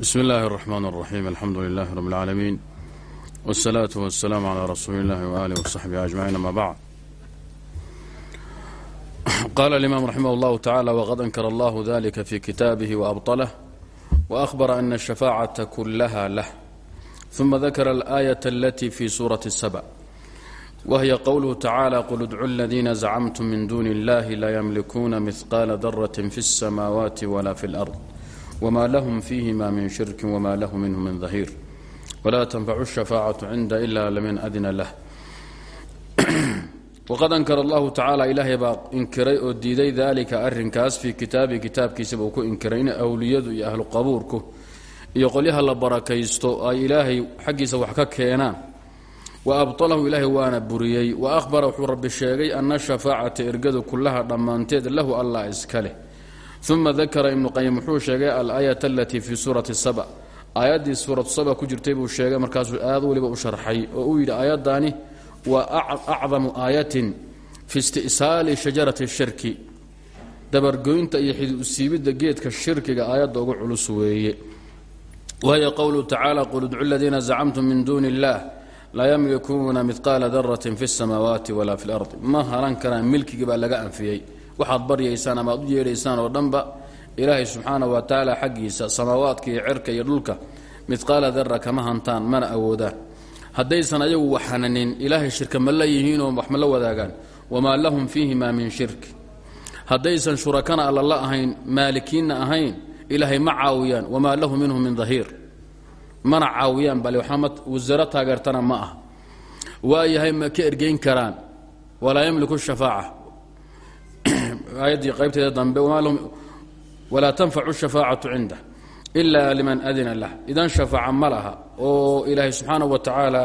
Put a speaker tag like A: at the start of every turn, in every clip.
A: bsmi اllahi الرحman الرaxيim alxamdu lilah rb اlcaalamiin wالsalaaةu waالsalaam عlى rasuuli اllahi وalih وصaxbihi aجmaciin ama bacd qala اlimam raximah اllahu tacala wqad ankara allah dalika fi kitaabih وabطlah وأhbara ana الshafaacaةa kulaha lah ثuma dakara الآية alati fi suraة الsbع whiy qwluhu tacaalى qul idcu اladina zacmtum min duni اllahi la ymlikuuna mihqaala daraة fi الsamaawaati wla fi اlأrض wma lahm fiihima min shirki wma lahu minhu min dahiir wlaa tanfacu shafaacatu cinda ila liman adina lah waqad ankara allahu tacaala ilaahay baa inkiray oo diiday daalika arinkaas fii kitaabii kitaabkiisaba uu ku inkiray in awliyadu iyo ahlu qabuurku iyo qolyaha la barakaysto ay ilaahay xaggiisa wax ka keenaan wa abطalahu ilaahay waana buriyey wa ahbara wuxuu rabbi sheegay ana shafaacata ergadu kullaha dhammaanteed lahu allah iska uma dakara ibnu qayim wuxuu sheegay alaayat alatii fii suurati saba aayaddii suuratu saba ku jirtay buu sheegay markaasuu aad weliba u sharxay oo uu yidhi aayaddaani waa acdamu aayatin fi isti'saali shajarati shirki dabargoynta iyo xidi usiibidda geedka shirkiga aayadda ugu culus weeye wahiya qowluhu tacaala qul idcu ladiina zacamtum min duuni illah laa yamlikuuna midqaala daratin fi اsamaawaati wala fi اlardi ma haran karaan milkigii laga anfiyey waxaad baryaysaan ama ad u yeedhaysaan oo dhanba ilaahay subxaanah wa tacaala xaggiisa samaawaadka iyo cerka iyo dhulka midqaala dara kama hantaan mana awoodaan haddaysan ayagu waxhananin ilaahay shirka ma la yihiinoo wax ma la wadaagaan. Wamaa lahum fiihima min shirki haddaysan shurakana alla la ahayn maalikiinna ahayn ilaahay ma caawiyaan. Wamaa lahu minhu min dahiir. Mana caawiyaan bale wasaro taageertana ma ah waayahay ma ka ergeyn karaan. Walaa yamliku shafaaca aayaddii qaybteeda dambe walaa tanfacu shafaacatu cindah ila liman adina lah. Idan shafaaca ma laha oo ilaahay subxaanahu wa tacaala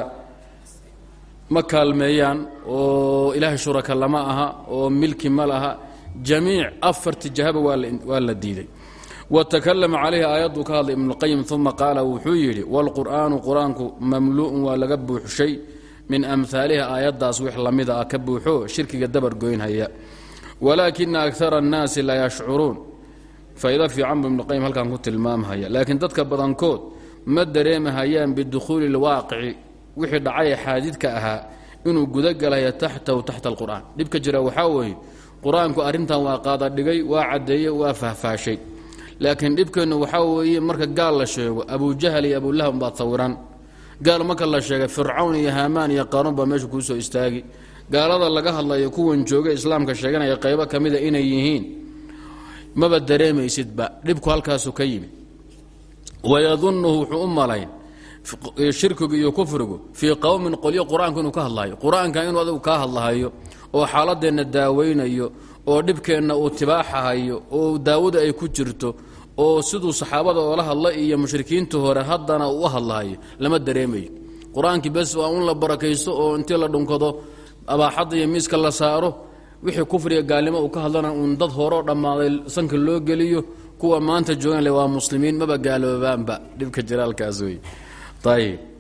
A: ma kaalmeeyaan oo ilaahay shuraka lama aha oo milki ma laha jamiic afarti jahaba waa la diiday. Watakalama calayhi aayadduu ka hadlay ibnuqayim uma qaala wuxuu yidhi wاlqur'aanu qur'aanku mamlu'un waa laga buuxshay min amhaaliha aayaddaas wix lamida ah ka buuxo shirkiga dabar goynhaya walaakina akara annaasi la yashcuruun. Faa'ido fiican buu ibnuqayim halkan ku tilmaamhaya. Laakiin dadka badankood ma dareemahayaan bidukhuuli اlwaaqici wixii dhacay xaadidka ahaa inuu gudagalaya taxtahu taxta alqur'aan. Dhibka jira waxaa weeye qur'aanku arrintan waa qaadadhigay waa caddeeyey waa fahfaashay laakiin dhibkeennu waxaa weeye marka gaal la sheego abujahal iyo abulahab baad sawiran. Gaal marka la sheegay fircawn iyo haamaan iyo qaanuun baa meesha kuu soo istaagi gaalada laga hadlayo kuwan jooga islaamka sheeganaya qaybo ka mida inay yihiin maba dareemaysidba dhibku halkaasu ka yimid. Wayadunnuhu wuxuu u malayn shirkigu iyo kufrigu fii qowmin qolyo qur'aanku inuu ka hadlahayo qur'aanka inuu adigu kaa hadlahayo oo xaaladeenna daaweynayo oo dhibkeenna uu tibaaxahayo oo daawada ay ku jirto oo siduu saxaabada oola hadla iyo mushrikiinta hore haddana u hadlahayo lama dareemayo. Qur'aankii bes waa un la barakaysto oo intii la dhunkado abaaxadda iyo miiska la saaro wixii kufriga gaalnimo uu ka hadlana uun dad horeo dhammaaday sanka loo geliyo kuwa maanta joogan le waa muslimiin maba gaaloobaanba dhibka jiraalkaas wey ayib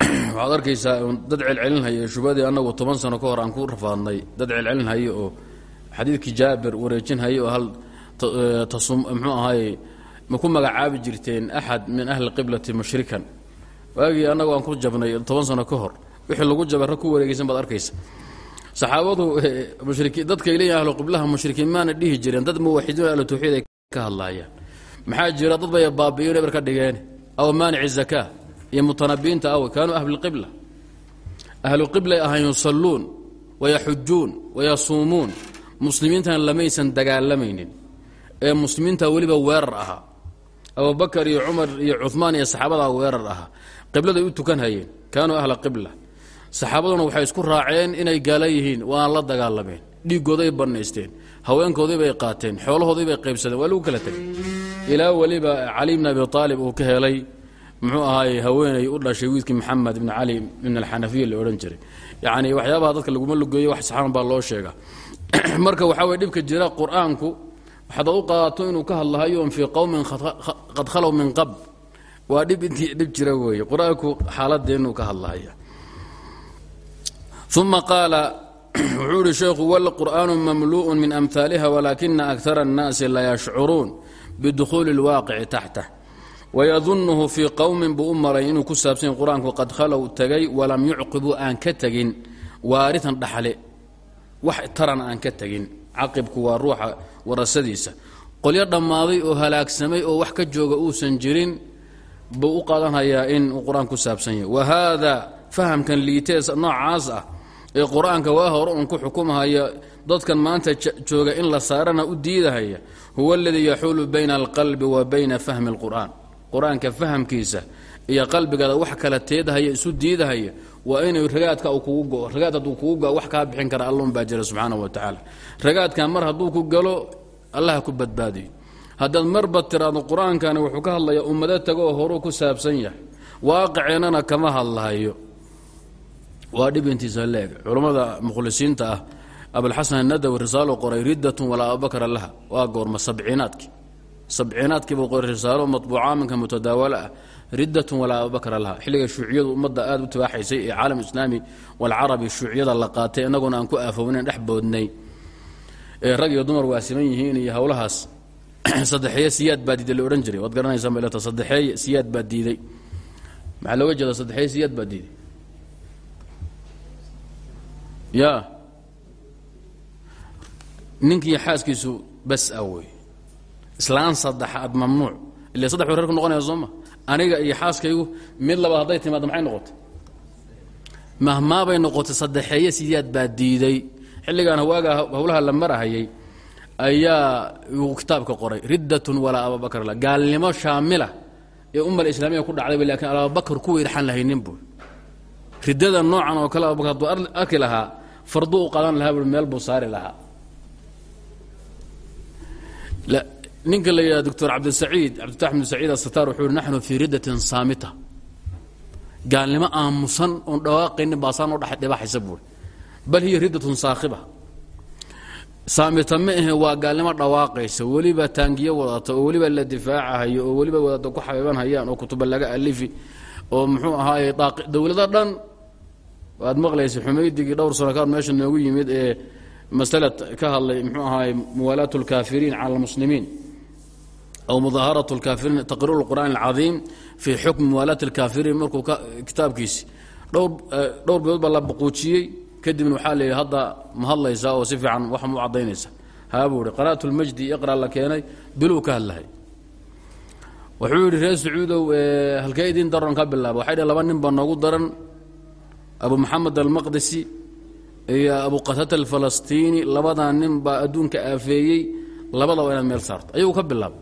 A: waxaad arkaysaa dad celcelinhaya shubadii annagu toban sano ka hor aan ku rafaadnay. Dad celcelinhaya oo xadiidkii jaabir wareejinhaya oo hal mxuu ahaay ma ku magacaabi jirteen axad min ahli qiblati mushrikan. Waagii annagu aan ku jabnay toban sano ka hor wixii lagu jabay rag ku wareegaysan baad arkaysa. Saxaabadu mushrikiin dadkay leeyihiin ahlu qiblaha mushrikiin maana dhihi jireen dad muwaxidiin ahlu tawxiid ay ka hadlaayaan. Maxaa jira dad bay baabi'iyen eber ka dhigeen? Aw maanici zakaa iyo mutanabiinta aw kaanuu ahluqibla ahlu qiblay ahaan yusalluun wayaxujuun wayasuumuun muslimiintan lamaysan dagaalamaynin ee muslimiinta weliba weerar ahaa abubakar iyo cumar iyo cumaan iyo saxaabadaa weerar ahaa qibladay u tukan hayeen kaanuu ahla qibla saxaabaduna waxay isku raaceen inay gaala yihiin waan la dagaalameen. Dhiigooday bannaysteen haweenkoodii bay qaateen xoolahoodii bay qaybsadeen waa lagu kala tegay ilaa weliba cali bn abi aalib uu ka helay muxuu ahaay haweenay u dhashay wiilkii maxamed ibn cali ibn alxanafiya la odhan jiray. Yacni waxyaabaha dadka laguma lugeeyo wax saxaan baa loo sheegaa. Marka waxaa weye dhibka jira qur'aanku waxaad u qaadato inuu ka hadlahayo fii qowmin qad khalow min qab waa dhib intii dhib jira weeye. Qur'aanku xaaladeenuu ka hadlahaya uma qaala wuxuu ihi sheekhu wlqur'aanu mamluء min amhaaliha walaakina akara الnaasi la yashcuruun bidukhuuli اlwaaqici taxtah wayadunuhu fii qowmin buu u malay inuu ku saabsanya qur-aanku qad khalow tegay walam yucqibuu aan ka tegin waaritan dhaxle wax taran aan ka tegin caqibku waa ruuxa warasadiisa qolyo dhammaaday oo halaagsamay oo wax ka jooga uusan jirin buu u qaadanhayaa in uu qur-aan ku saabsan yahay wa haada fahamkan liitees noocaas ah ee qur'aanka waa hore uun ku xukumhaya dadkan maanta jooga in la saarana u diidahaya huwa aladii yaxuulu bayna alqalbi wa bayna fahmi اlqur'aan qur'aanka fahamkiisa iyo qalbigaada wax kala teedahaya isu diidahaya waa inay ragaadka kugu go ragaad hadduu kugu go wax kaa bixin kara allun baa jira subxaana wa tacaala. Ragaadkan mar hadduu ku galo allaha ku badbaadiyo. Haddaad marba tiraado qur'aankani wuxuu ka hadlayaa ummado tago oo horuu ku saabsan yahay. Waaqiceennana kama hadlahayo waa dhib intiisa leeg. Culammada mukhlisiinta ah abulxasan anadawi risaalo qoray riddatun walaa abubakra laha. Waa goorma sabciinaadkii sabciinaadkiibuu qoray risaalo matbuuca minka mutadaawalo ah. Riddatun walaa abubakra laha. Xilliga shuuciyadu ummadda aad u tibaaxaysay ee caalam islaami walcarabi shuuciyada la qaatay innaguna aan ku aafownayn dhex boodnay. Ee rag iyo dumar waasiman yihiin iyo howlahaas saddexeeye siyaad baa diiday la odhan jiray. Waad garanaysaa maleta saddexeeye siyaad baa diiday. Maxaa looga jeeda saddexeeye siyaad baa diiday ya ninkii xaaskiisu bas a wey. Islaan saddexaad mamnuuc. Ila saddex ba reerku noqonaya sooma aniga iyo xaaskaygu mid labaad hadday timaado maxay noqotay? Mahmaabay noqotay saddexeeye siyaad baa diiday. Xilligaan waaga howlaha la marahayay ayaa uu kitaabka qoray. Riddatun walaa abubakr la. Gaalnimo shaamila ee ummal islaamiya ku dhacdayba laakiin abubakar kuwa irxan lahaynin buu. Riddada noocan oo kale abubakar hadduu arki lahaa farduu u qadan lahaa bui meel buu saari lahaa ninka la yidhaha doctor cabdisaciid cabditax bn saciid asataar wuxuu yihi naxnu fii riddatin saamita. Gaalnimo aamusan oon dhawaaqaynin baasaan oo dhibaxaysa buui bal hiya riddatun saakhiba saamita ma ahe waa gaalnimo dhawaaqaysa. Weliba taangiyo wadata oo weliba la difaacahayo oo weliba wadata ku xabiiban hayaan oo kutuba laga alifi oo muxuu ahaaye dowlado dhan waad maqlaysa xumaydigii dhowr sano kaad meesha noogu yimid ee masalad ka hadlay muxuu ahaaye muwaalaat اlkaafiriin cala اlmuslimiin aw mudaaharat اlkaafiriin taqriir اlqur'aan اlcadiim fii xukmi muwaalaat اlkaafiriin markuu kitaabkiisi dhowr dhowr bilood baa la baquujiyey kadibna waxaa la yidhi hadda ma hadlaysaa oo si fiican wax mu cadaynaysa haabuu ihi qira'at اlmajdi iqra la keenay biluu ka hadlahay wuxuu yidhi reer sacuudow halkee idin daran ka bilaaba waxay dhh laba nin baa noogu daran abu maxamed almaqdisi iyo abu qatata alfalastiini labadaa nin baa adduunka aafeeyey labadaba inaad meel saarto. Ayuu ka bilaaba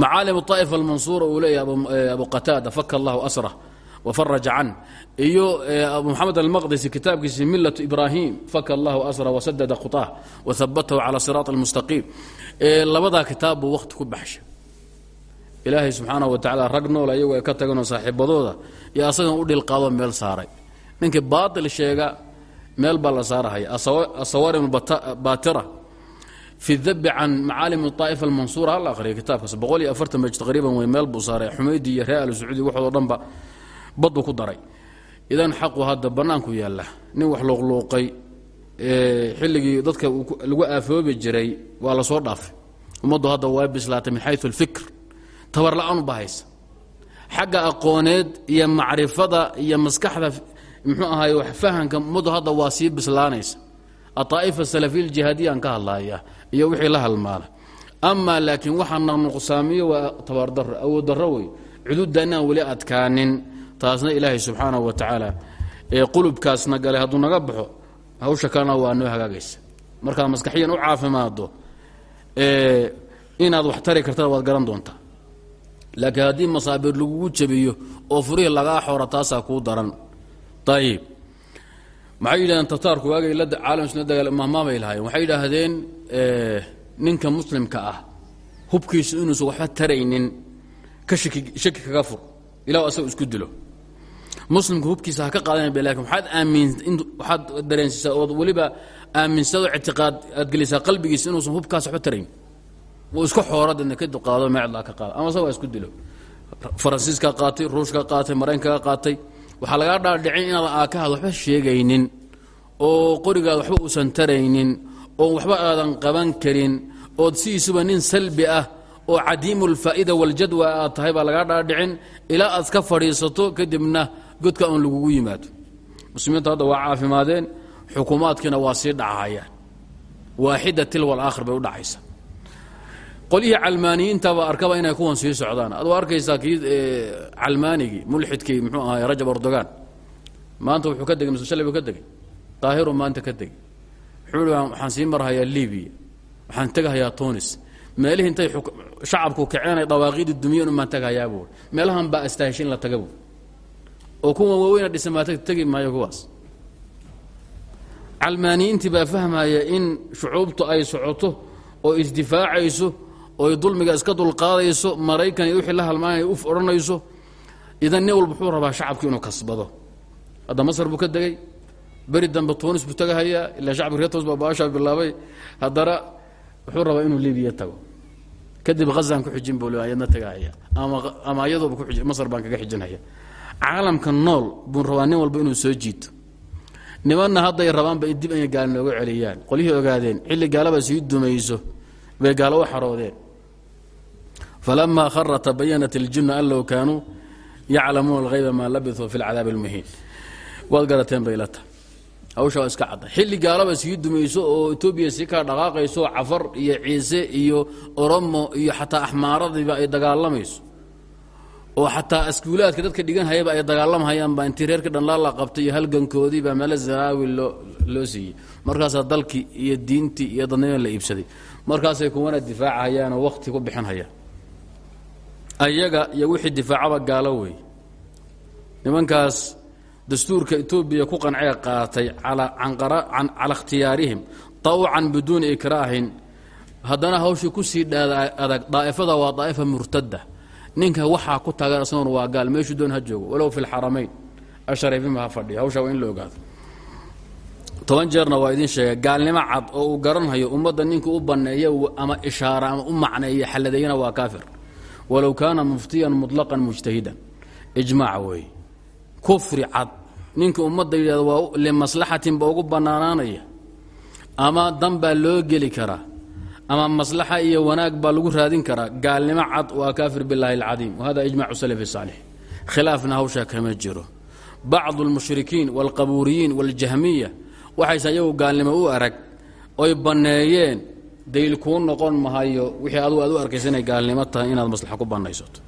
A: macaalim طaa'ifa almansuura uu leeyahay abu qataada faka allahu asra wafaraja can. Iyo abu maxamed almaqdisi kitaabkiisi milatu ibraahim faka allahu asra wasadada khuطaah wahabatahu cala siraat almustaqiim labadaa kitaab buu waqti ku baxshay ilaahay subxaana wa tacaala rag nool ayagoo ay ka taganoo saaxiibadooda iyo asagan u dhilqaado meel saaray. Ninkii baatil sheega meel baa la saarahaya asawarim baatira fi dabi can macaalim aa'ifa almansuura halla akhriya kitaabkaas boqol iyo afartan baj taqriiban wey meel buu saaray. Xumaydi iyo ree al sacuudi waxoodoo dhanba baddu ku daray. Idan xaqu hadda bannaanku yaalla. Nin wax luuqluuqay xilligii dadka lagu aafoobi jiray waa la soo dhaafay. Ummaddu hadda waa bislaatay min xayu alfikr tabar la'aan u bahaysa. Xagga aqooneed iyo macrifada iyo maskaxda muxuu ahaay wax fahanka ummaddu hadda waa sii bislaanaysa. Aطaa'ifa salafiya aljihaadiyaan ka hadlaya iyo wixii la halmaala. Amaa laakiin waxaa naqnuqsaamiyo waa tabardaro awood darro wey cududda weli adkaanin taasna ilaahay subxaanahu wa tacaala ee qulubkaasna galay hadduu naga baxo hawsha kalena waa noo hagaagaysa. Markaad maskaxiyan u caafimaado inaad wax tari kartada waad garan doontaa laakiin haddii masaabiir lagugu jabiyo oo furihii lagaa xora taasaa kuu daran. Ayib maxay yidhahdeen tataarku waagay caalam isla dagaal mahmaabay lahaayeen. Waxay yidhaahdeen ninka muslimka ah hubkiisu inuusan waxba taraynin ka shaki shaki kaga fur ilaa asaga isku dilo. Muslimka hubkiisa ha ka qaadanaya laakiin waxaad aamin waxaad dareensiisaa ood weliba aaminsadoo ictiqaad aad gelisaa qalbigiisa inuusan hubkaas waxba tarayn wuu iska xooradna kadib qaado meecdlaa ka qaada ama waa isku dilo. Faransiiska qaatay ruushka qaatay maraykanka qaatay. Waxaa lagaa dhaadhicin inaad aakahaad waxba sheegaynin oo qorigaad waxba uusan taraynin oo waxba aadan qaban karin ood sidiisuba nin salbi ah oo cadiimu lfaa'ida waljadwa aad tahay baa lagaa dhaadhicin. Ilaa aad ka fadhiisato kadibna godka oon lagugu yimaado. Muslimiintu hadda waa caafimaadeen xukuumaadkiina waa sii dhacahayaan waaxida tilwa alaakhir bay u dhacaysa qolyihii calmaaniyiintaba arkaba inay kuwan sii socdaan. Ad waa arkaysaa kii calmaanigii mulxidkii muxuu ahaay rajab erdogan. Maanta wuxuu ka degay mise shalay buu ka degay. Qaahiru maanta ka degay. Wuxuu i waxaan sii marhayaa libiya waxaan tegahayaa tunis. Meelihii intay shacabku kaceenay dhawaaqidii dumiyeen umaan tagahayaa buui meelahan baa astaahish la taga buui oo kuwan waaweyna dhisamaata tegi maayo kuwaas. Calmaaniyiintii baa fahmaya in shucuubtu ay socoto oo isdifaacayso oo dulmiga iska dulqaadayso maraykan iyo wixii la halmaanaya uf odhanayso idan nin walba wuxuu rabaa shacabki inuu kasbado. Hadda masar buu ka degay beri dambe tunis buu tagahayaa ilaa shacabki reer tunis baa baashaa bilaabay. Haddana wuxuu rabaa inuu libiya tago. Kadib hazaan ku xijin buu ayadna tagahaya ama ama ayadooba ku masar baan kaga xijinhaya caalamka nool buu rabaa nin walba inuu soo jiito. Nimanna hadday rabaanba dib inay gaal nooga celiyaan. Qolyihii ogaadeen xilli gaalaba sii dumayso bay gaalo u xaroodeen falamaa khara tabayanat اljinu an low kaanuu yaclamuuna اlhayba maa labisuu fi اlcadaabi اlmuhiin waad garateen bay la tahay hawsha waa iska cadda xilli gaalaba sii dumayso oo etoobiya sii kala dhaqaaqayso cafar iyo ciise iyo oromo iyo xataa axmaaradiiba ay dagaalamayso oo xataa askuulaadka dadka dhigan hayaba ay dagaalamhayaan baa intii reerka dhanlaa la qabtay iyo halgankoodii baa meelo zanaawi loo loo siiyey markaasaa dalkii iyo diintii iyo dadnimada la iibsaday markaasay kuwana difaacahayaanoo wakti ku bixinhayaan ayaga iyo wixii difaacaba gaalo wey nimankaas dastuurka etoobiya ku qancee qaatay cala ikhtiyaarihim tawcan biduuni ikraahin. Haddana hawshii ku sii dhaada adag daa'ifada waa daa'ifa murtada ninka waxaa ku taagan asaguna waa gaal meeshuu doon ha joogo walow fi lxaramayn ashariifima ha fadhiya hawshaa waa in toban jeerna waa idiin sheega gaalnimo cad oo uu garanhayo ummadda ninka u banneeya ama ishaara ama u macneeya xaladeeyana waa kaafir walow kaana muftiyan muطlaqan mujtahidan ijmaac weeye kufri cad ninka ummadda yidhahdo waa limaslaxatin ba ugu bannaanaanaya ama dan baa loo geli karaa ama maslaxa iyo wanaag baa lagu raadin karaa gaalnimo cad waa kaafir biاllahi اlcadiim wahada ijmacu salafi saalix khilaafna hawshaa kama jiro bacdu اlmushrikiin wاlqabuuriyiin wاljahmiya waxayse ayagu gaalnimo u arag oy banneeyeen daliil kuu noqon mahayo wixii adugu aad u arkaysa inay gaalnimo tahay inaad maslaxa ku bannaysato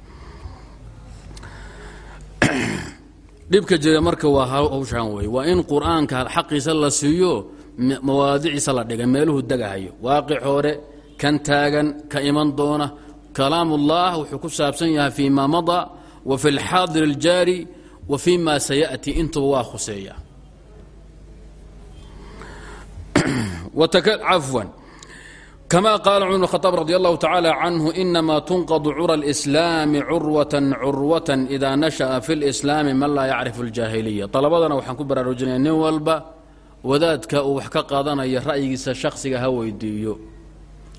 A: dhibka jira marka waa hawshaan wey waa in qur'aanka xaqiisa la siiyo mawaadiciisa la dhigay meeluhu degahayo. Waaqic hore kan taagan ka iman doona. Kalaamullah wuxuu ku saabsan yahay fii ma madaa wa fi lxaadir اljaari wa fi ma saya'ti. Intuba waa khuseeya. Cafwan kama qaala cumar bn khaaab radi allahu tacaala canhu inamaa tunqadu cura اlislaami curwatan curwatan idaa nasha'a fi lislaami man laa yacrifu aljaahiliya dalabadana waxaan ku baraarujinaya nin walba wadaadka uu wax ka qaadanaya ra'yigiisa shakhsiga ha weydiiyo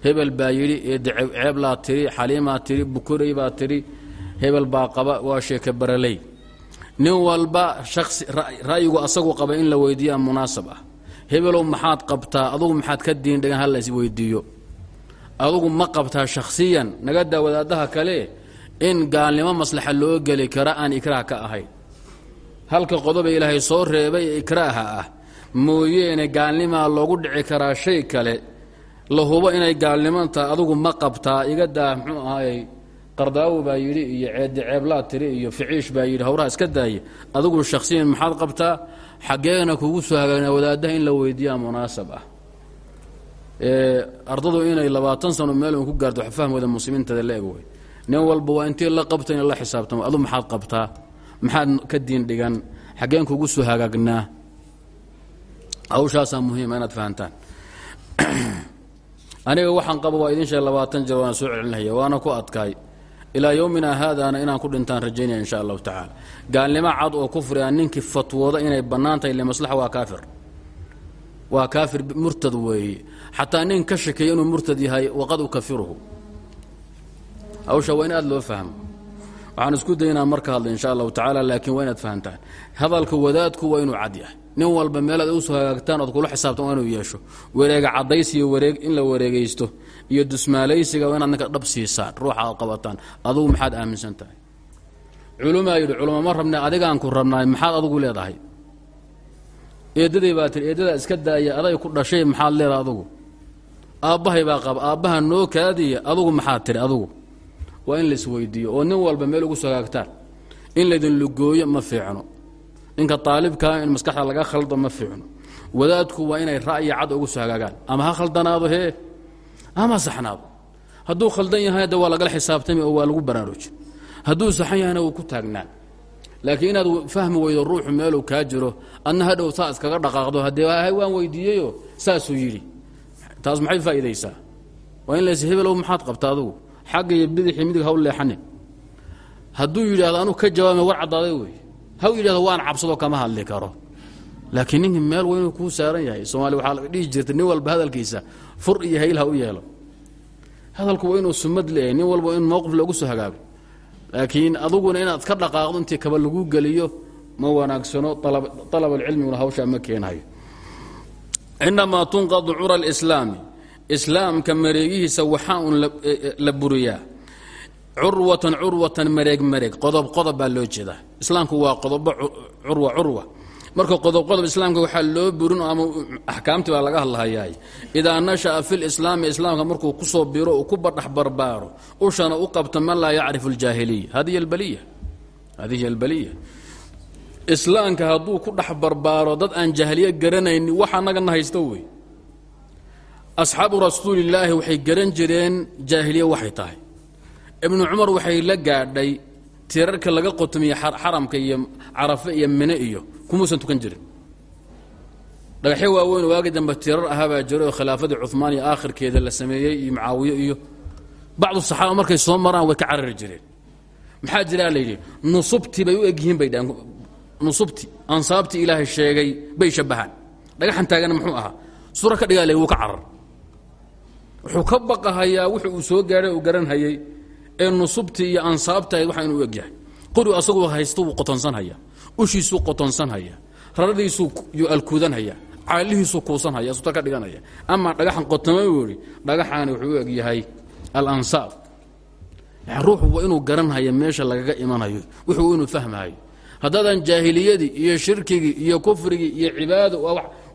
A: hebel baa yidhi eeceeblaa tiri xaliimaa tiri bukuray baa tiri hebel baa qaba waa sheeke baraley nin walba ra'yigu asagu qaba in la weydiiyaa munaasab ah hebelow maxaad qabtaa adugu maxaad adugu ma qabtaa shakhsiyan naga daa wadaadaha kale in gaalnimo maslaxa loo geli kara aan ikraah ka ahayn halka qodoba ilaahay soo reebay ee ikraaha ah mooyeene gaalnimaa loogu dhici karaa shay kale la hubo inay gaalniman tahay adugu ma qabtaa iga daa muxuu ahaayey qardaawi baa yidhi iyo ceedi ceeblaa tiri iyo ficiish baa yidhi hawraha iska daaya adigu shakhsiyan maxaad qabtaa? Xaggeena kugu soo hagaagna wadaadaha in la weydiiyaa munaasab ah ardadu inay labaatan sano meel ku gaarto fahmooda muslimiintada la eg wey nin walba waa intii la qabta in la xisaabtamo. Adu maxaad qabtaa? Maxaad ka diin dhigan? Xaggeen kugu soo hagaagnaa hawshaasaa muhiima inaad fahantaan. Aniga waxaan qaba waa idin sheeg labaatan jeer waana soo celinaya waana ku adkaay. Ilaa yowmina haadaana inaan ku dhintaan rajaynaya insha allahu tacaala. Gaalnimo cad oo kufri a ninkii fatwooda inay bannaan tahay limaslaxa waa kaafir. Waa kaafir murtad weeye xataa nin ka shakeeya inuu murtad yahay waqad ukafiruhu. Hawsha waa in aad loo fahmo. Waxaan isku day inaan marka hadla insha allahu tacaala laakiin waa inaad fahantaan. Hadalka wadaadku waa inuu cad yahay. Nin walba meelaad u soo hagaagtaan ood kula xisaabtan waa inuu yeesho. Wareega caddays iyo wareeg in la wareegaysto iyo dusmaalaysiga waa inaad ninka dhab siisaan ruuxa aad qabataan. Adugu maxaad aaminsan tahay? Culumaa yidhi culama ma rabna adigaan ku rabnaay maxaad adugu leedahay? Eeddaday baa tiri eeddadaa aabbahay baa qaba aabbaha noo kaadiya adugu maxaad tiri adugu? Waa in laisweydiiyo oo nin walba meel ugu soo hagaagtaan in laydin lugooyo ma fiicno. Ninka aalibkaa in maskaxda laga khaldo ma fiicno. Wadaadku waa inay ra'yi cad ugu soo hagaagaan. Ama ha khaldanaado hee? Ama saxnaado. Hadduu khaldan yahay de waa lagala xisaabtami oo waa lagu baraaruji hadduu saxan yahayna wuu ku taagnaa laakiin inaad fahmi weydo ruuxu meeluu kaa jiro adna hadhow saa iskaga dhaqaaqdo haddee waan weydiiyeyo saasuu yidhi taas maxay faa'idaysaa waa in lays hebelow maxaad qabta adugu? Iyo bidixii midig haw leexanin. Hadduu yidhaahdo anuu ka jawaabma war caddaaday wey. Haw yidhahdo waan cabsadoo kama hadli karo. Laakiin ninkii meel weynuu kuu saaran yahay soomaaliya waxaa dhihi jirtay nin walba hadalkiisa fur iyo hayl ha u yeelo. Hadalku waa inuu sumad leeyahay nin walba in mowqif loogu soo hagaago laakiin aduguna inaad ka dhaqaaqdo intii kaba lagu geliyo ma wanaagsano alab alcilmiguna hawshaa ma keenayo inamaa tunqadu cura alislaami islaamka mareegihiisa waxaa un la buriyaa curwatan curwatan mareeg mareeg qodob qodob baa loo jeedaa islaamku waa qodobo curwa curwa marka qodob qodob islaamka waxaa loo burin ama axkaamtii baa laga hadlahayaay idaa nasha'a fi lislaami islaamka markuu ku soo biro uu ku badhax barbaaro ushana u qabto man laa yacrifu aljaahiliya hadihi albaliya hadihi albaliya islaamka hadduu ku dhex barbaaro dad aan jaahiliye garanayni wax annagana haysto wey. Asxaabu rasuulillaahi waxay garan jireen jaahiliye waxay tahay. Ibnu cumar waxay la gaadhay tirarka laga qotomiye xaramka iyo carafe iyo mine iyo kumuusan tukan jirin. Dhagaxyo waaweyn waagi dambe tirar ahaabaa jira oo khilaafadii cumaan iyo aakhirkeeda la sameeyey iyo mucaawiye iyo bacdu saxaaba markay soo maraan way ka carari jireen. Maxaa jiraa layidhi nusubti bay u egyihiin bay dhahan nusubti ansaabtii ilaahay sheegay bay shabahaan dhagaxan taagana muxuu ahaa sura ka dhigaa wuu ka carar. Wuxuu ka baqahayaa wuxuu uu soo gaadhay uu garanhayey ee nusubtii iyo ansaabtahayd waxa inuu egyahay. Qori asagu haysta wuu qotonsanhaya ushiisuu qotonsanhaya raradiisuu yuu alkuudanhaya caalihiisuu kuusanhaya suta ka dhiganaya ama dhagaxan qotoma idhi dhagaxaani wuxuu u egyahay alansaab. Ruuxu waa inuu garanhayo meesha lagaga imanayo wuxuu inuu fahmahayo haddaadan jaahiliyadii iyo shirkigii iyo kufrigii iyo cibaado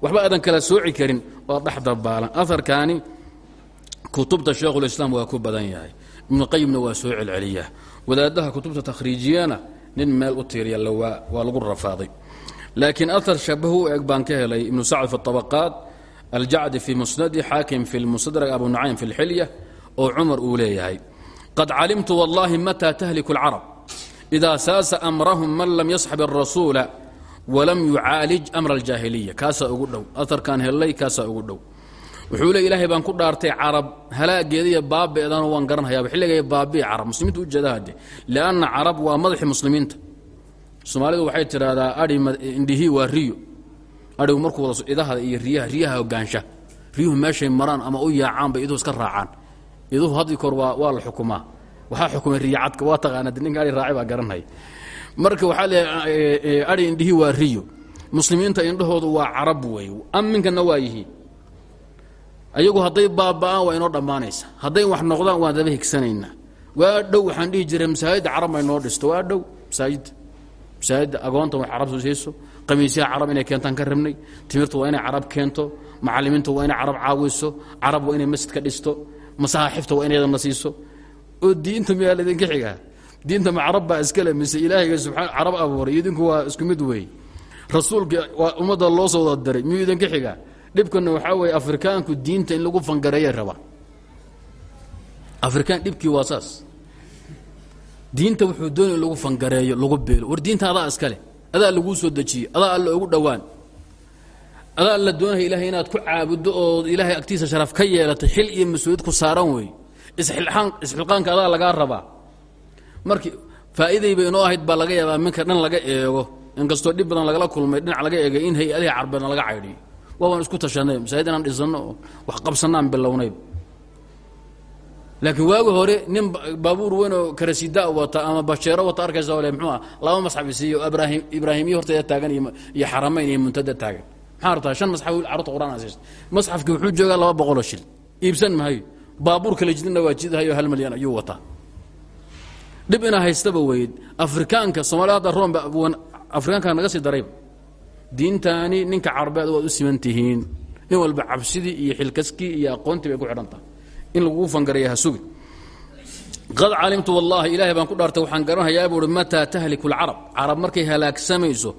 A: waxba aadan kala sooci karin waa dhex dabaalan aarkaani kutubta sheekhulislaam waa ku badan yahay ibnuqayimna waa soo celceliyaa wadaadaha kutubta takhriijiyana nin meel u tiiriya lawaa waa lagu rafaaday laakiin aar shabahu u eg baan ka helay ibnu sacd fi طabaqaat aljacdi fi musnadi xaakim fi lmustadrak abu nucaym fi اlxilya oo cumar uu leeyahay qad calimtu wallahi mataa tahliku اlcarab idaa saasa amrahum man lam yasxab arasuula walam yucaalij amra aljaahiliya kaasaa ugu dhow aarkan hellay kaasaa ugu dhow wuxuu le ilaahay baan ku dhaartay carab halaageeda iyo baabeedan waan garanhayaaba xilliga baabiye carab muslimiinta u jeedaa hadde lianna carab waa madaxi muslimiinta soomaalidu waxay tidhaahdaa ai indhihii waa riyo aigu markuu wada idahada iyo riyaha riyaha hogaansha riyuhu meeshay maraan ama u yaacaan bay iduhu iska raacaan iduhu haddii koor waa waxaa xukumay riyacadka waa taqaanaa ninka ai raaci baa garanhaya marka waxaa leeyahay ai indhihii waa riyo. Muslimiinta indhahoodu waa carab wey aminkana waa yihiin ayagu hadday baaba'aan waa inoo dhammaanaysa. Hadday wax noqdaan waan daba higsanaynaa. Waa dhow waxaan dhihi jiray masaajidda carab ma inoo dhisto. Waa dhow masaajidda masaajidda agoontan wax carab siiso. Qamiisyaha carab inay keentaan ka rabnay. Timirta waa inay carab keento. Macallimiinta waa inay carab caawiso. Carab waa inay masjid ka dhisto. Masaaxifta waa inayadana siiso oo diinta miyaa laydinka xigaa diinta ma carab baa iskale mise ilaahayga subaa carab abuuray idinku waa isku mid weey. Rasuulka waa ummadda loo soo wada diray miyuu idinka xigaa dhibkana waxaa weeye afrikaanku diinta in lagu fangareeyay rabaa afrikaan dhibkii waa saas. Diinta wuxuu doonay in lagu fangareeyo lagu beelo. War diinta adaa iskale adaa laguu soo dejiyey. Adaa alla ugu dhowaan. Adaa la doonaya ilahay inaad ku caabuddo oo ilaahay agtiisa sharaf ka yeelato xil iyo mas'uuliyad ku saaran wey isxilqaanka adaa lagaa rabaa. Marki faa'iidayba inoo ahayd baa laga yaabaa minka dhan laga eego. Inkastoo dhib badan lagala kulmay dhinac laga eegay in hay'adahi carbeedna laga caydhiyo. Waa waan isku tashanay masaajid inaan dhisanno oo wax qabsannaan bilownayb laakiin waagi hore nin baabuur weyn oo karasida wata ama basheero wata arkaysa ole mxuu laba masxab isiiyo ibrahim ibraahimiya horteeda taagan iyo xaramayn iyo muntada taagan. Maxaa rabtaa shan masxaf carruurta quraan asiis masxafki wuxuu joogaa laba boqoloo shil. Iibsan mahayo baabuur kala jidina waa jidhayo hal malyan ayuu wataa. Dhib inaa haystaba weyd afrikaanka soomaalida hadda afrikaanka naga sii darayba. Diintaani ninka carabeed waad u siman tihiin. Nin walba cabsidii iyo xilkaskii iyo aqoontii bay ku xidhan tahay in laguu fangaraya ha sugi. Qad calimtu wallahi ilaahay baan ku dhaartay waxaan garanhayaa buuhi mataa tahliku lcarab carab markay halaagsamayso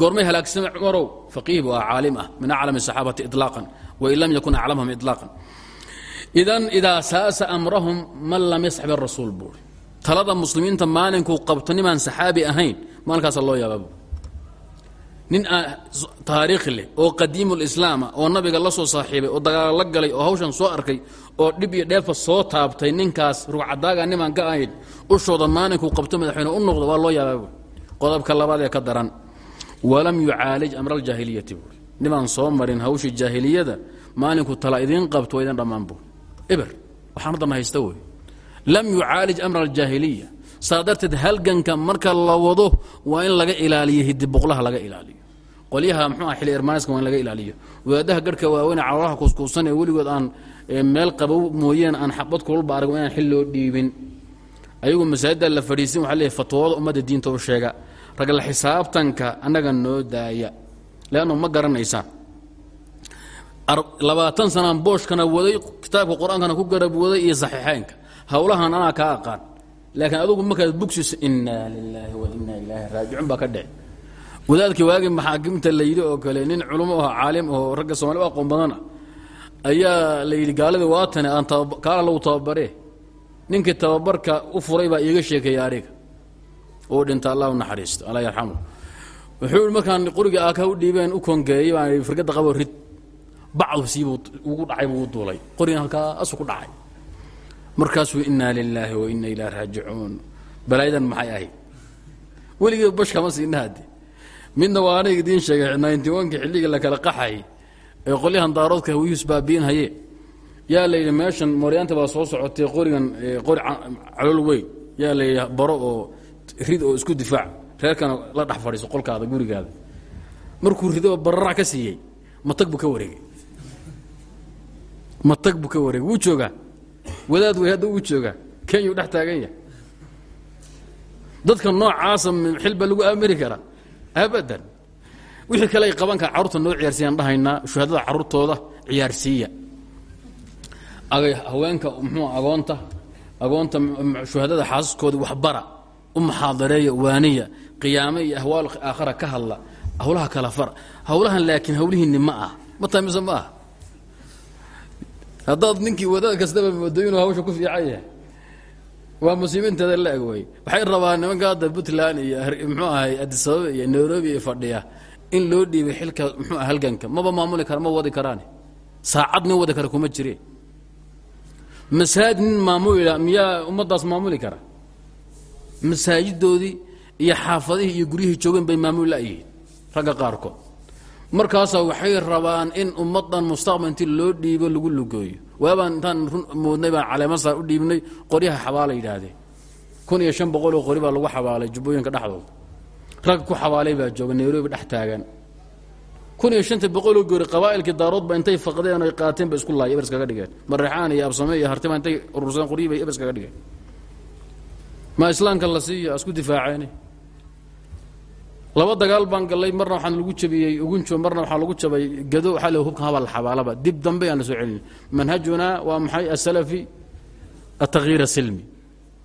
A: goormay halaagsama cumarow faqiih bu ah caalim ah min aclami saxaabati iطlaaqan wain lam yakun aclamhum iطlaaqan idan idaa saasa amrahum man lam yasxab rasuul buuri. Talada muslimiinta maalinkuu qabto nimaan saxaabi ahayn maalinkaasa loo yaabaa nin taariikh leh oo qadiimulislaama oo nabiga la soo saaxiibay oo dagaal la galay oo hawshan soo arkay oo dhib iyo dheefa soo taabtay ninkaas rugcadaaga nimaan ka ahayn ushooda maalinkuu qabto madaxweyne u noqdo waa loo yaabaa buuri qodobka labaad ee ka daran walam yucaalij amra aljaahiliyati buuri. Nimaan soo marin hawshii jaahiliyada maalinkuu tala idiin qabto waa idin dhammaan buuri eber waxaan haddana haysta wey. Lam yucaalij amra aljaahiliya. Saa darteed halganka marka la wado waa in laga ilaaliyo hidiboqlaha laga ilaaliyo. Qolyaha mxuu ah xili irmaaniska waa in laga ilaaliyo. Wadaadaha garhka waaweyne caloolaha kuuskuusan ee weligood aan meel qabow mooyeen aan xabad kululba arag inaan xil loo dhiibin. Ayagu masaajidda la fadhiisin waxa leeyahy fatwada ummadda diinta u sheega. Ragla xisaabtanka annaga noo daaya. Leannu ma garanaysaan labaatan sanaan booshkana waday kitaabka qur'aankana ku garab waday iyo saxiixeynka howlahan anaa kaa aqaan. Laakiin adugu markaad bugsiso inaa lilaahi wa inaa ilaahi raajicun baa ka dhece wadaadkii waagii maxaakimta la yidhi oo kale nin culummo ah caalim oo ragga soomaliya aqoon badana ayaa la yidhi gaaladii waatane aan kaala lagu tababare ninkii tababarka u furay baa iiga sheekeeya aniga uu dhinta allah u naxariisto allah yarxamu wuxuu markaan quriga aaka u dhiibeen u kongeeyey baan firgada qabo rid bacdu siibuu ugu dhacay buu u duulay. Qorigan halkaasu ku dhacay. Markaasuu inaa lilaahi wa ina ilaa raajicuun. Balaayadan maxay ahayd? Weligee bash kama siina hadde midna waa aniga idiin sheegay ninty onki xilligii la kala qaxay ee qolyahan daaroodka hawiyuus baabiin haye yaa la meeshan mooryaanta baa soo socotay qorigan qori calool weyn. Yaa la baro oo rid oo isku difaac. Reerkana la dhex fadhiiso qolkaada gurigaada. Markuu rido bararac ka siiyey matag buu ka wareegay matag buu ka wareegay wuu joogaa. Wadaad wey hadda uu joogaa. Kenyuu dhex taagan yahay. Dadka noocaasa xilba lagu aamiri karaa abadan. Wixii kale ay qaban kara carruurta noo ciyaarsiiyaan dhahaynaa shuhadada carruurtooda ciyaarsiiya. Haweenka muxuu agoonta agoonta shuhadada xaasaskooda waxbara u muxaadareeya waaniya qiyaame iyo ahwaal aakhara ka hadla hawlaha kala fara hawlahan laakiin hawlihiinni ah. Ma tahay mise ma ah haddaad ninkii wadaad kastaba moodo inuu hawsha ku fiican yahay. Waa muslimiinteeda la eg wey waxay rabaan nimanka hadda puntland iyo mxuu ahay adisababa iyo nairobi iyo fadhiya in loo dhiibay xilka mxuu ah halganka. Maba maamuli kara ma wadi karaane saacad nin wadi kara kuma jire masaajid nin maamuli miyaa ummaddaas maamuli kara? Masaajidoodii iyo xaafadihii iyo guryihii joogeen bay maamuli layihiin ragga qaarkood markaasaa waxay rabaan in ummadan mustaqbal intii loo dhiibo lagu lugooyo. Waabaan intaan moodnay baan caleemasaar u dhiibnay qoryaha xabaala yidhaahdeen kun iyo shan boqol oo qori baa lagu xabaalay jubbooyinka dhexdooda. Rag ku xabaalay baa jooga nairobi dhex taagan. Kun iyo shanta boqoloo goori qabaa'ilkii daaroodba intay faqdeen oy qaateen ba isku laaya eber iskaga dhigeen. Mareexaan iyo absame iyo hartima intay urursadeen qoryihii bay eber iskaga dhigeen. Ma islaamka la siiyo isku difaaceen laba dagaal baan gallay marna waxaan lagu jabiyey ugunjo marna waxaa lagu jabay gado waxaa le hubkan habal xabaalaba. Dib dambe aan la soo celin. Manhajunaa waa maxay? Asalafi ataghiira silmi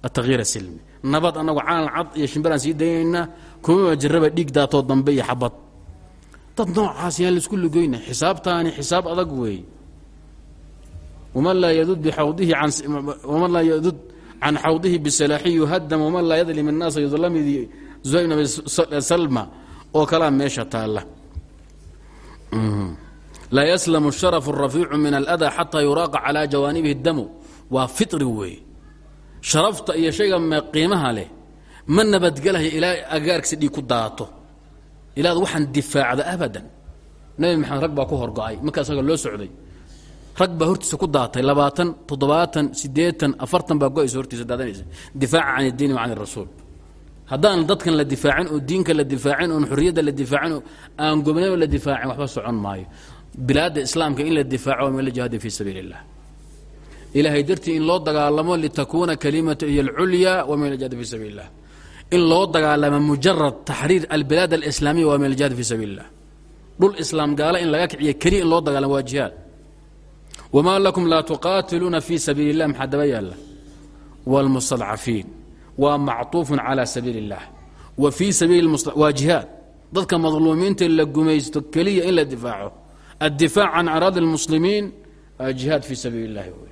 A: ataghiira silmi nabad annagu caalan cad iyo shimbiraan sii daynaynaa kuma jiraba dhiig daatoo dambe iyo xabad. Dad noocaas yaan la isku lugoyna xisaabtaani xisaab adag weey. Waman laa yadud bixawdihi an waman laa yadud can xawdihi bisalaaxi yuhadam waman laa yadlim الnaasa yudlamidi zuhayr bin salma oo kalaa meesha taalla. Mhm. Laa yaslamu sharafu rafiicu min aladaa xataa yuraaqa calaa jawaanibihi damu waa fitri weeye sharafta iyo shayga qiimaha leh. Ma nabadgelhayo ilaa agaarkisi dhiig ku daato. Ilaad waxaan difaacda abadan. Nabi maxamed rag ku horgo-ay. Markaa isaga loo socday. Rag baa ku daatay. Labaatan toddobaatan siddeetan afartan baa go'aysa daadanaysa difaaca can iddiini wa can irasuul haddaan dadkan la difaacin oo diinka la difaacin oon xorriyadda la difaacin oo aan gobnaba la difaacin waxba socon maayo. Bilaadda islaamka in la difaaco min aljihaadi fii sabiili illah ilaahay dartii in loo dagaalamo litakuuna kalimatu iyo alculya wa min aljihaadi fii sabiili illah in loo dagaalamo mujarad taxriir albilaad alislaamiya waa min aljihaadi fii sabiili illah dhul islaam gaala in laga kiciyo keliya in loo dagaalamo waa jihaad. Wmaa lakum laa tuqaatiluuna fii sabiili اllah maxaa daba yaalla? Wاlmustadcafiin waa macطuufun calى sabiili اllah wa fii sabiili waa jihaad dadka madluumiinta la gumaysto keliya in la difaaco addifaac can araadi اlmuslimiin jihaad fii sabiili اllahi wey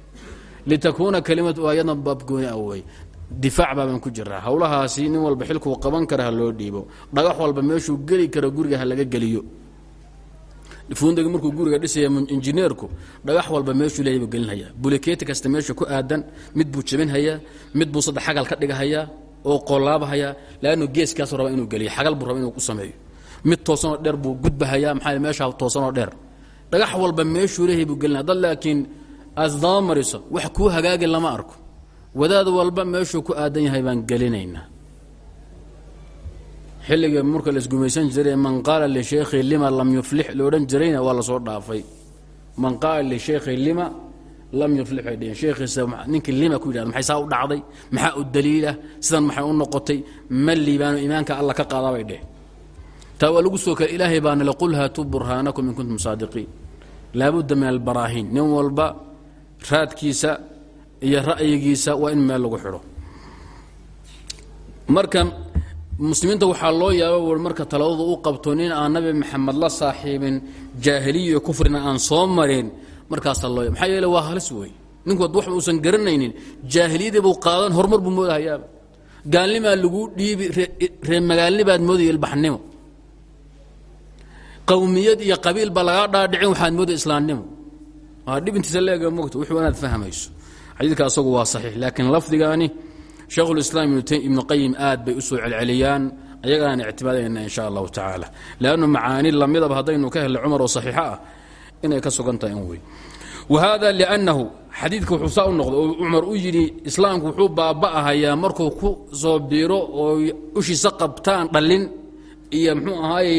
A: litakuuna kalimatu ayadna baabgooni ah wey difaac baabaan ku jiraa howlahaasi nin walba xilkuu qaban kara ha loo dhiibo dhagax walba meeshuu geli karo guriga ha laga geliyo fuundagi markuu guriga dhisaya injineerku dhagax walba meeshuu leeya buu gelinhayaa. Bulikeeti kasta meesha ku aadan mid buu jabinhayaa mid buu saddex xagal ka dhigahayaa oo qoolaabahayaa laannu geeskaasu raba inuu geliyo xagal buu raba inuu ku sameeyo. Mid toosanoo dheer buu gudbahayaa maxaa meeshaa toosanoo dheer. Dhagax walba meeshuu leeyahay buu gelinaya dad laakiin aad daba mariso wax kuu hagaagi lama arko. Wadaad walba meeshuu ku aadan yahay baan gelinaynaa xilliga marka la isgumaysan jiray man qaala lisheekhi lima lam yuflix la odhan jirayna waa la soo dhaafay. Man qaala lisheekhi lima lam yuflix bay dheheen sheekhiisa lima ku yidhahda maxay saa u dhacday? Maxaa u daliilah sidan maxay u noqotay? Ma liibaano iimaanka alla ka qaadaa bay dheheen taa waa lagu soo kale ilaahay baana le qul haatuu burhaanakum in kuntum saadiqiin. Laabudda min albaraahiin nin walba raadkiisa iyo ra'yigiisa waa in meel lagu xidho. Marka muslimiinta waxaa loo yaaba w marka taladooda u qabto nin aan nabi maxamed la saaxiibin jaahiliya iyo kufrina aan soo marin markaasaa loo maxaa yeele waa halis wey ninkood wax uusan garanaynin jaahiliyadii buu qaadan horumar buu moodahayaaba gaalnimaa lagu dhiibi reer magaalnibaad moodaya ilbaxnimo. Qawmiyad iyo qabiil baa lagaa dhaadhicin waxaad mooday islaamnimo. Waa dhib intiisa leega mogta wuxuu inaad fahmayso. Xadiidka asagu waa saxiix laakiin lafdigaani sheekhulislaam ibnu qayim aad bay u celceliyaan ayagaan ictimaadayna in sha allahu tacaala. Leannu macaani lamidaba haddaynu ka helnay cumar oo saxiixo ah inay ka sugan tahay in wey wa hada liannahu xadiidka wuxuu saa u noqday oo cumar u yidhi islaamku wuxuu baaba'ahayaa markuu ku soo biiro oo ushiisa qabtaan dhallin iyo mxuu ahaaye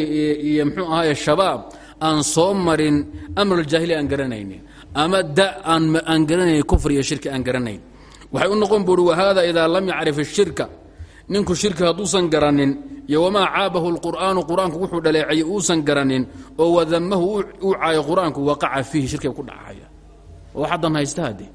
A: iyo mxuu ahaaye shabaab aan soo marin amruljaahili aan garanaynin ama da aan garanayn kufr iyo shirki aan garanayn waxay u noqon buuri wahada idaa lam yacrif ishirka ninku shirki hadduusan garanin iyo wamaa caabahu lqur'aanu qur-aanku wuxuu dhaleecayay uusan garanin oo wadamahu uu caayo qur-aanku waqaca fiihi shirkiga ku dhacaya oo xaddan haysta haddee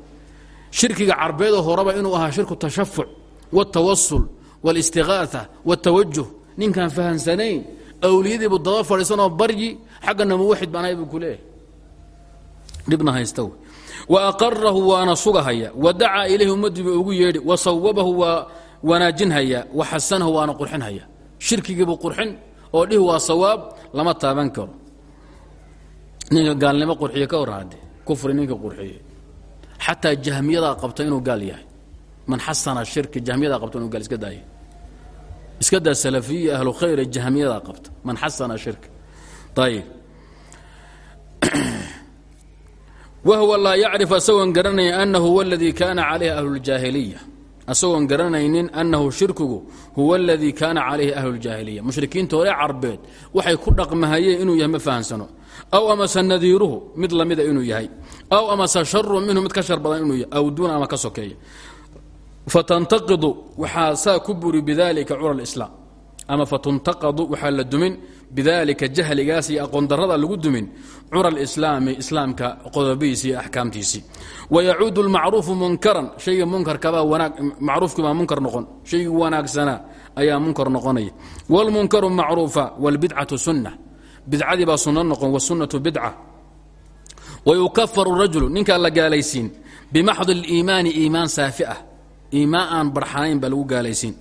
A: shirkiga carbeedoo horeba inuu ahaa shirku tashafuc wاtawasul wاlistigaaa wاtawajuh ninkaan fahamsanayn awliyadiibuu daba fadhiisanoo baryi xaggana muwaxid baan ahay buu ku leeyahay dhibna haysta wey waaqarahu waana sugahaya wadacaa ilayhi ummaddiiba ugu yeedhi wasawabahu waa wanaajinhaya waxasanahu waana qurxinhaya. Shirkigiibuu qurxin oo dhihi waa sawaab lama taaban karo. Ninka gaalnimo qurxiye ka warhade kufri ninka qurxiye xataa jahmiyadaa qabta inuu gaal yahay. Man xasana shirki jahmiyadaa qabta inuu gaal iska daaya iska daa salafiya ahlu khayr ee jahmiyadaa qabta. Man xasana shirki. Ayib wahwa laa yacrif asagoon garanaynin anahu huwa aladii kaana calayhi ahluljaahiliya asagoon garanaynin annahu shirkigu huwa aladii kaana calayhi ahluuljaahiliya mushrikiinta hore carbeed waxay ku dhaqmahayeen inuu yahay ma fahansano aw amase nadiiruhu mid lamida inuu yahay aw amase sharun minhu mid ka shar badan inuu yahay aw duuna ama ka sokeeya fatantaqidu waxaa saa ku buri bidalika cura ama fatuntaqidu waxaa la dumin bidalika jahligaas iyo aqoondarada lagu dumin cura alislaami islaamka qodobihiisi iyo axkaamtiisii wayacuudu lmacruufu munkaran shaygii munkarkabaa wanaag macruufkiibaa munkar noqon shaygii wanaagsanaa ayaa munkar noqonaya wاlmunkaru macruufa wاlbidcatu sunna bidcadii baa sunno noqon wasunnatu bidca wayukafaru rajulu ninkaa la gaalaysiin bimaxdi اliimaani iimaan saafi ah iimaan aan barxanayn baa lagu gaalaysiin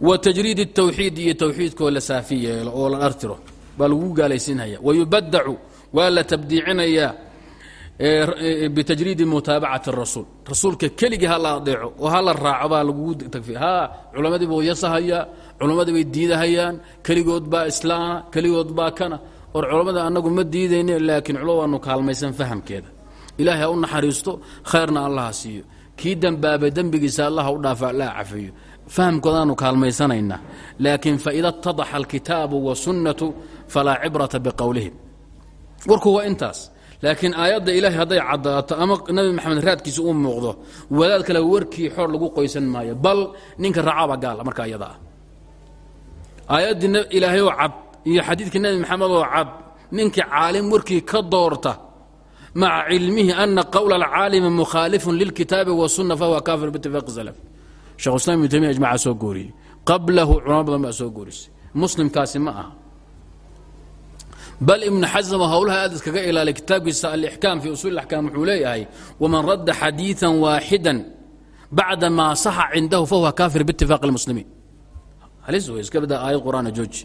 A: wa tajriid الtawxiid iyo tawxiidkoo la saafi yeelo oo la dhartiro baa lagu gaalaysiinhaya wayubadacu waa la tabdiicinayaa eh, eh, bitajriidi mutaabacati rasuul rasuulka keligii ha la adeeco oo ha la raaco baa lagugu ha culammadii buu yasahayaa culammadii bay diidahayaan keligood baa islaana keligood baa kana. Or culammada annagu ma diidayne laakiin culmo waanu kaalmaysan fahamkeeda. Ilaahay ha u naxariisto khayrna allah siiyo. Kii dembaabay dembigiisa allah u dhaafa alla cafeeyo fahamkoodaanu kaalmaysanaynaa. Laakiin faida اtadaxa alkitaabu wasunnatu falaa cibrata biqowlihim warku waa intaas. Laakiin aayadda ilaahay hadday caddaato ama nabi maxamed raadkiisa uu muuqdo wadaad kale warkii xoor lagu qoysan maayo. Bal ninka raacaba gaal marka iyada ah. Aayaddii ilaahay oo cad iyo xadiidkii nebi maxamed oo cad ninkii caalim warkii ka doorta maca cilmihi ana qowla alcaalimi mukhaalifun lilkitaabi wasunna fahuwa kaafir biitifaaqi salaf shekhu islam ibnu tamiya ijmaca soo gooriyey qablahu culamo badan soo goorisay muslimkaasi ma aha. Bal ibnu xasm howlaha aad iskaga ilaaliy kitaabkiisa alixkaam fi usul axkaam wuxuu leeyahay waman radda xadiiثa waaxida bacda maa saxa cindahu fahuwa kaafir biitifaaqi اlmuslimiin halis wey iska bada aayad qur'aana jooji.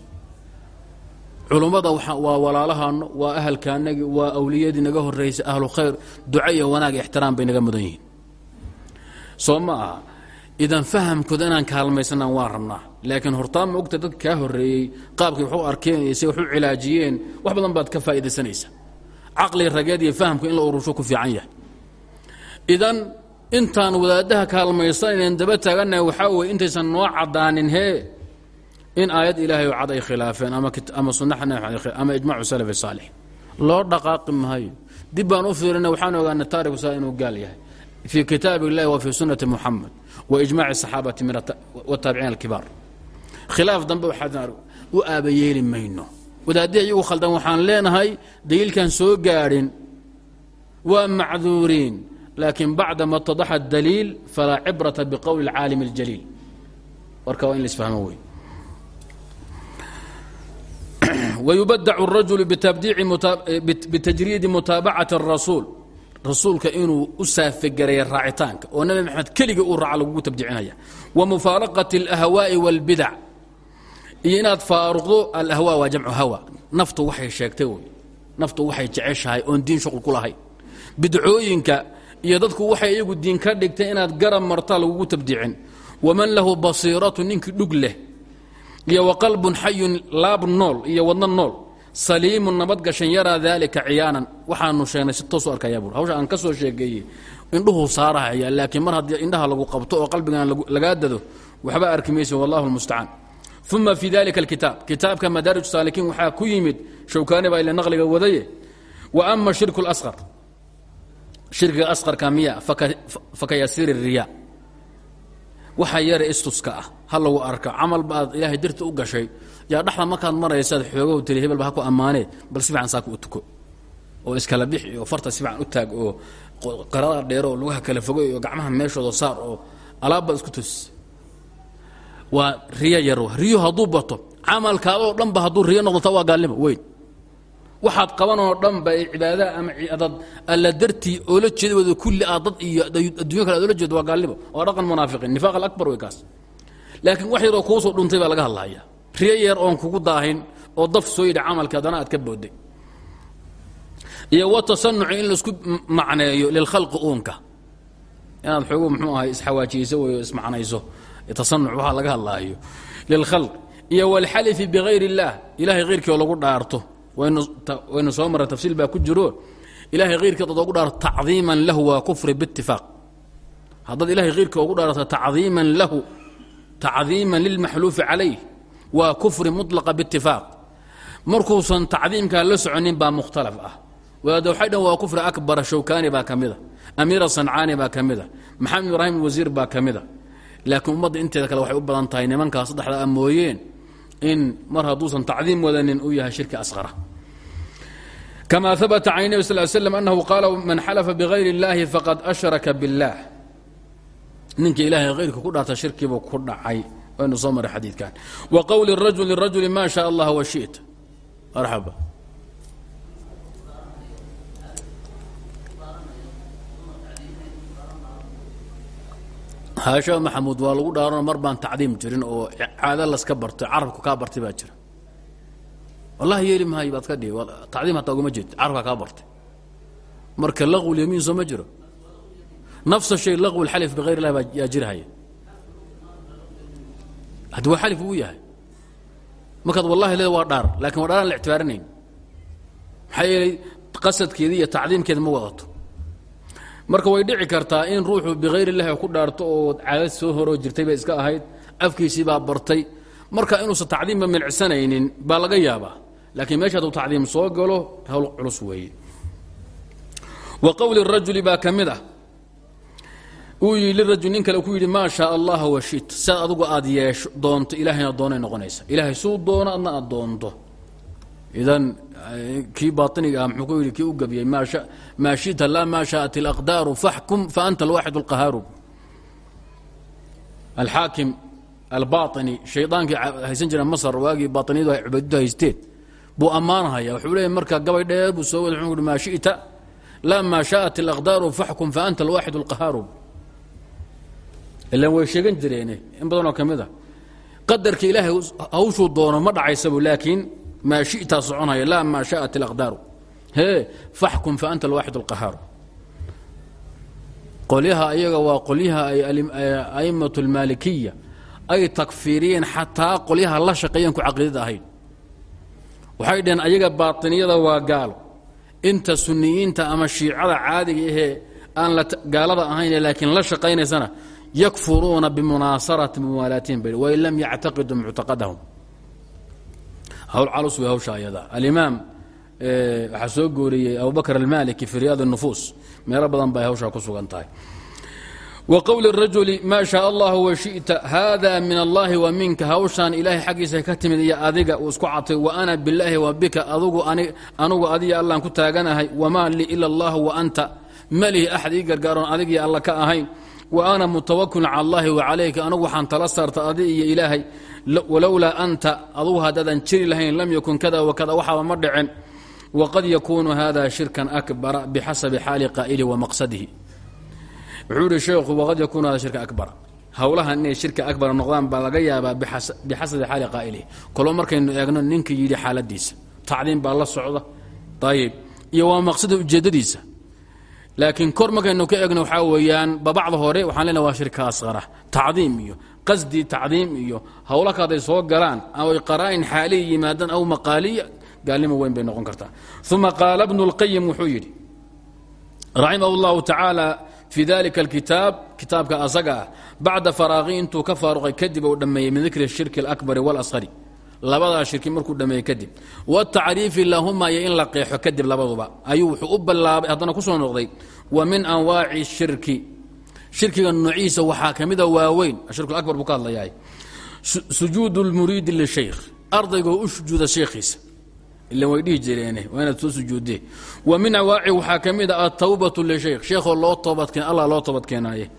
A: Culummada waa walaalahaano waa ahalkaanagi waa awliyadii naga horeysay ahlu khayr duca wanaag ixtiraam bay naga mudan yihiin. Soo idan fahamkooda inaan kaalmaysanaan waan rabnaa. Laakiin hortaan ma ogta dad kaa horeeyey qaabkay wax u arkeen cilaajiyeen wax badan baad ka faa'iidaysanaysa caqli rageed iyo fahamku in la urusho ku fiican yahay. Idan intaan wadaadaha kaalmaysanaynan daba taagannahay waxaa weye intaysan noo caddaanin hee in aayad ilaahay oo cad ay khilaafeen ama sunnaxa ama ijmacu salafi saalix. Loo dhaqaaqi maayo dib baan u fiirina waxaan ogaana taariku inuu gaal yahay. Fii kitaab illahi wa fii sunnati muxamed wa ijmaci saxaabati wataabiciin alkibaar khilaaf dambe waxaan u aabayeeli mayno wadaaddihi iyagu khaldan waxaan leenahay daliilkan soo gaadhin waa macduuriin laakiin bacdama atadaxa daliil falaa cibrata biqowli اlcaalim اljaliil warka waa in laisfahmo wey wyubadac الrajul bitajriidi mutaabacati الrasuul rasuulka inuu u saafagareeya raacitaanka oo nabi maxamed keliga uu raaca lagugu tabdicinaya wa mufaaraqati alahwaa'i walbidac inaad faaruqdo alahwa waa jamcu hawa. Naftu waxay sheegtay wey naftu waxay jeceshahay oon diin shuql ku lahayn bidcooyinka iyo dadku waxay iyagu diin ka dhigtay inaad garab martaa lagugu tabdicin. Waman lahu basiiratu ninkii dhug leh. Iyo waqalbun xayun laab nool iyo wadno nool saliimun nabadgashan yaraa daalika ciyaanan. Waxaanu sheegnay si toosu arkaya buur hawsha aan ka soo sheegeeyey indhuhu saarahaya laakiin mar haddii indhaha lagu qabto oo qalbigan lagaa dado waxba arki maysa wallahu lmustacaan uma fii dalika alkitaab. Kitaabka madaarij saalikiin waxaa ku yimid shawkaani baa ile naqliga wadaye wa ama shirku lasqar shirkiga asqarka miya faka riya. Waxa yare istuska ah ha lagu arka camal baad ilaahay darti u gashay yaa dhexda markaad maraysaad xoogahu tiri hebel ba ha ku ammaanee bal si fiican saaka u tuko. Oo iskala bixi oo farta si fiican u taag oo qarada dheero oo lugaha kala fogay oo gacmaha meeshooda saar oo alaabbaad isku tos waa riyo yar riyo hadduu bato camalkaadoo dhan ba hadduu riyo noqdo ta waa gaalnimo weyn. Waxaad qabanoo dhan ba cibaadaha ama adad alla dartii oola jeeda kulli aad dad iyo addunya kale ad jeedo waa gaalnimo. Waa dhaqan munaafiqiin nifaaq alabar wey kaas. Laakiin wax yaroo kuusoo dhuntay baa laga hadlaya riyo yar oon kugu daahin oo daf soo yidhi camalka haddana aad ka booday iyo wa tasanuci in la isku macneeyo lilkhalqi uunka. Inaad xoogu muxuu ahay isxawaajiyeyso wey ismacnayso. Tasanuc waxaa laga hadlaayo. Lilkhalq iyo walxalifi bigayr اllah ilahay hayrkii oo lagu dhaarto. Waynu soo marra tafsiil baa ku jiro. Ilahay hayrkeed ad ogu dhaarto tacdiiman lahu waa kufri biitifaaq haddaad ilahay hayrkii ogu dhaarto tacdiiman lahu tacdiiman lilmaxluufi calayh waa kufri mutlaqa biitifaaq markuusan tacdiimkaa la soconin baa mukhtalaf ah. Wadaada dhan waa kufri akbara shawkaani baa ka mida. Amiira sancaani baa ka mida. Maxamed ibraahim wasiir baa ka mida. Laakiin ummadda inteeda kale waxay u badan tahay nimankaa saddexda a mooyeen in mar hadduusan tacdiim wadanin uu yahay shirki asqara. Kama habata can nebi sal slam annahu qaala man xalafa bigayr اllahi faqad ashraka biاllah ninka ilahay hayrka ku dhaarta shirkiibuu ku dhacay waynu soo maray xadiidkan. Wa qowli rajul lirajuli ma sha allah wa shita. Marxaba. Haasha maxamuud waa lagu dhaarano mar baan tacdiim jirin oo caado laska bartay carabka kaa bartay baa jira. Wallahi yeeli maayo baad ka dhihi tacdiim hataa ugama jeed carabka kaa bartay. Marka laqw lyamiin soo ma jiro. Nafsa shay laqw lxalif bigayr illahi baa yaa jirhaya haddi waa xalif uu yahay. Markaad wallahi leeda waa dhaar laakiin waa dhaaraan la ictibaarinayn. Maxaa yeelay qasadkeeda iyo tacdiimkeeda ma wadato. Marka way dhici kartaa in ruuxu bikayr illahi ku dhaarto oo caadad soo horoo jirtay bay iska ahayd afkiisii baa bartay. Marka inuusan tacdiimba milcsanaynin baa laga yaabaa laakiin meesha hadduu tacdiim soo galo hawl culus weeye. Wa qowli rajuli baa ka mid ah uu yidhi lirajul nin kale ku yidhi maa shaa allaha washit siaad adugu aad yeesho doonto ilaahayna doonay noqonaysa. Ilaahay suu doono adna aad doonto. Idan eh, kii bainiga ah muxuu ku yidhi kii u gabiyey maa shita laa maa shaat alaqdaaru faxkum faanta alwaaxid alqahaaru alxaakim albaini shaydaankii haysan jira masar waagii bainiyadu ay cubaydadu haysteen buu ammaanhaya wuxuu leeya markaa gabay dheer buu soo wada uxuu hi maa shita laa maa shaat alaqdaaru faxkum faanta alwaaxid alqahaaru ilan way sheegan jireene in badanoo ka mid a qadarka ilaahay hawshuu doono ma dhacaysabu laakiin maa shitaa soconaya laa maa shaءat اlaqdaaru hee faxkum faanta alwaaxid اlqahaaru qolyaha ayaga waa qolyaha ay a'imaة اlmaalikiya ay takfiiriyeen xataa qolyaha la shaqeeyeen ku caqiidada ahayd waxay dhaheen ayaga baaطiniyada waa gaalo inta suniyiinta ama shiicada caadiga ahee aan gaalada ahayn laakiin la shaqaynaysana yakfuruuna bimunaasarati muwaalaatihim ba wain lam yactaqiduu muctaqadahum. Hawl calus way hawsha ayada alimaam eh, waxaa soo gooriyey abubakr almaliki fi riyaad الnufuus meelo badan bay hawshaa ku sugan tahay. Wqowli rajuli maa shaa allah washita hada min allahi wa minka. Hawshaan ilaahay xaggiisa ka timid adiga uu isku wa ana bilaahi wa bika adugu anugu adiga allaan ku taaganahay wamaa lii ila allah wa anta malihi axad ii gargaaroon adigii alla ka ahayn wa ana mutawakilun cala allahi wa calayka anugu waxaan tala saarta adi iyo ilaahay walowlaa anta adugu haddaadan jiri lahayn lam yakun kada wakada waxaaba ma dhicin. Waqad yakuunu hada shirkan akbara bixasabi xaali qaa'ili wa maqsadihi. Wuxuu ihi sheekhu waqad yakuunu hada shirka akbara. Howlahan inay shirka akbara noqdaan baa laga yaabaa bixasabi xaali qaa'ilihi kolo markaynu eegno ninka yidhi xaaladiisa tacdiim baa la socda. Ayib iyo waa maqsada ujeeddadiisa laakiin kor markaynu ka eegno waxaa weeyaan babacda hore waxaan leenaha waa shirka asqara tacdiim iyo qasdi tacdiim iyo howla kaaday soo galaan ama ay qaraa'in xaaliya yimaadaan aw maqaaliya gaalnimo weyn bay noqon kartaa uma qaala bnu اlqayim wuxuu yidhi raximah اllahu tacaala fii dalika alkitaab kitaabka asaga ah bacda faraaqi intuu ka faaruqay kadib uu dhammeeyey min dikri shirki اlakbari wاlasqari labadaa shirki markuu dhammeeyey kadib. Watacriifi lahuma iyo in la qeexo kadib labaduba. Ayuu wuxuu u ballaabay haddana ku noqday wa min anwaaci shirki. Shirkiga noociisa waxaa ka mida waaweyn. Ashirku abar buu ka hadlayahay. Sujuud lmuriidi lishaykh ardaygoo u sujuuda sheekhiisa ila way dhihi jireene waa inaad soo sujuudee wa min awaaci waxaa ka mid a atawbatu lishaykh sheekhoo loo toobadkeen allah loo toobadkeenaaye.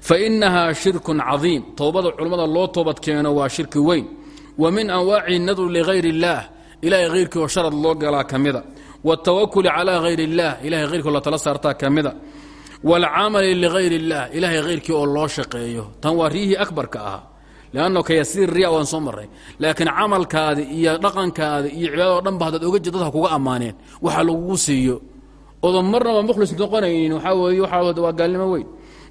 A: Fa inahaa shirkun cadiim. Towbada culummada loo toobadkeeno waa shirki weyn wa min anwaaci nadru ligayr اllaah ilahay hayrkii oo sharad loo galaa ka mida wاtawakuli calى hayr اllah ilahay hayrkii oo la tala saartaa ka mida wاlcamali ligayr اllah ilahay hayrkii oo loo shaqeeyo tan waa riyihii akbarka ahaa lanno kayasiir riya waan soo maray laakiin camalkaadi iyo dhaqankaadi iyo cibaadado dhan ba hadaad oga jir dadka kuga ammaaneen waxa lagugu siiyo odan marnaba mukhlis noqonaynin waxaa weeye waxaa waa gaalnimo weyn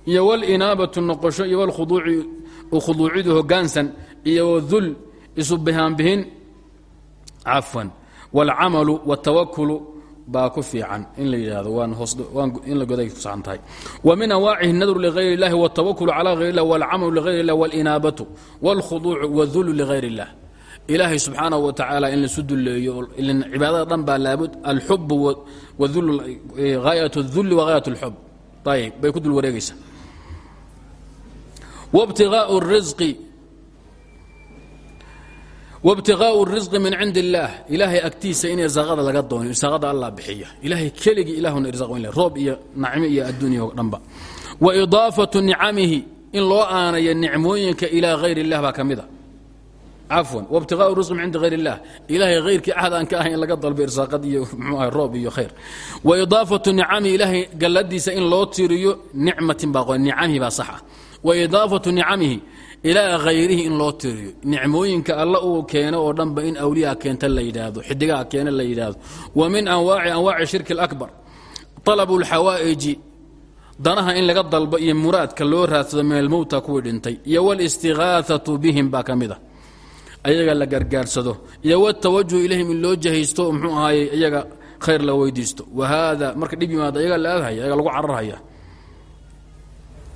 A: iyo wاlinaabatu noqosho iyo wlkhuduuci khuduucidu hogaansan iyo wdul isu bihaanbihin cafwan wاlcamalu wاtawakulu baa ku fiican in la yidhahdo in la goday ku saxan tahay wa min anwaacihi nadru ligayr اllahi wاtawakulu calى hayr اllah wاlcamalu ligayr اllah wاlinaabatu wاlkhuduucu wاdulu ligayr اllah ilaahay subxaanahu wa tacaala in laisu duleeyo cibaadada dhan baa laabud alxub haayat اduli wahayat اlxub ayb bay ku dul wareegaysaa wاbtiغaaءu الrisqi wbtiqaau risqi min cindi illaah ilaahay agtiisa inay irsaaqada laga doonin irsaaqada allah bixiya ilaahay keligii ilaahuna irsaaqoyn leh roob iyo nacmo iyo adduunya oo dhanba wa idaafatu nicamihi in loo aanaya nicmooyinka ilaa hayri illah baa ka mid a cafwan wabtiqaau risqi min cindi hayr illah ilaahay hayrkii cahd aan ka ahayn in laga dalbo irsaaqad iyo mxuu aha roob iyo khayr wa idaafatu ilaa hayrihi in loo tiriyo nicmooyinka alla uu keeno oo dhanba in awliyaa keenta la yidhaahdo xidigaha keena la yidhaahdo wa min anwaaci anwaaci shirki اlakbar طalabu اlxawaa'iji danaha in laga dalbo iyo muraadka loo raadsado min almowta kuwii dhintay iyo wاlاstigaaثaةu bihim baa ka mid a ayaga la gargaarsado iyo wاtawajuh ilayhim in loo jahaysto mxuu ahaaye iyaga khayr la weydiisto wa haada marka dhib yimaado ayaga la aadhaya ayaga lagu cararhaya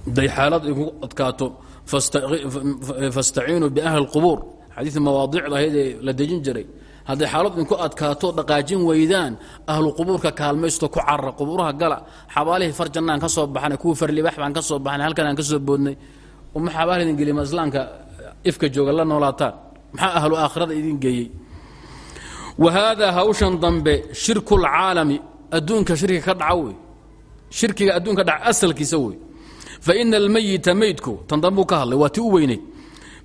A: haday xaalad igu adkaato fastaciinuu biahli اlqubuur xadiid mawaadicda ahayd ee la dejin jiray hadday xaalad idinku adkaato dhaqaajin weydaan ahlu qubuurka kaalmaysto ku carara qubuuraha gala xabaalihii far ka soo baxnay kuwii farlibax baan ka soo baxnay halkan aan ka soo boodnay uma xabaal idin gelima islaamka ifka jooga la noolaataan maxaa ahlu aakhirada idin geeyey wa haadaa hawshan dambe shirku lcaalami adduunka shirkiga ka dhaca wey shirkiga adduunka dhaca asalkiisa wey faina almayita maydku tan dambuu ka hadlay waa ti u weyneyd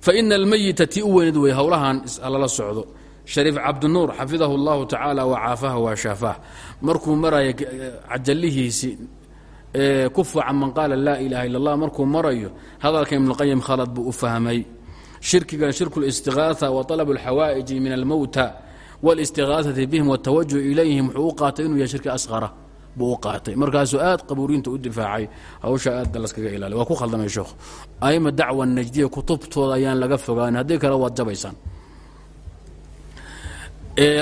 A: faina almayita tii u weyneyd wey howlahan lala socdo shariif cabdinuur xafidahu اllahu tacaala wacaafaha waashaafaah markuu maraya cajalihiisii ku facan man qaala laa ilaha illa اllah markuu marayo hadalka ibnuqayim khalad buu u fahmay shirkigan shirku اlistiغaaثa wa طalab اlxawaaئiji min almowta wاlistiغaaثati bihim wاtawajuh ilayhim wuxuu u qaatay inuu yahay shirki asqara buu u qaatay. Markaasuu aad qabuuriinta u difaacay hawsha aad laskaga ilaaliy waa ku khaldamay sheekhu aima dacwa najdiya kutubtooda ayaan laga fogaan haddii kale waad jabaysaan.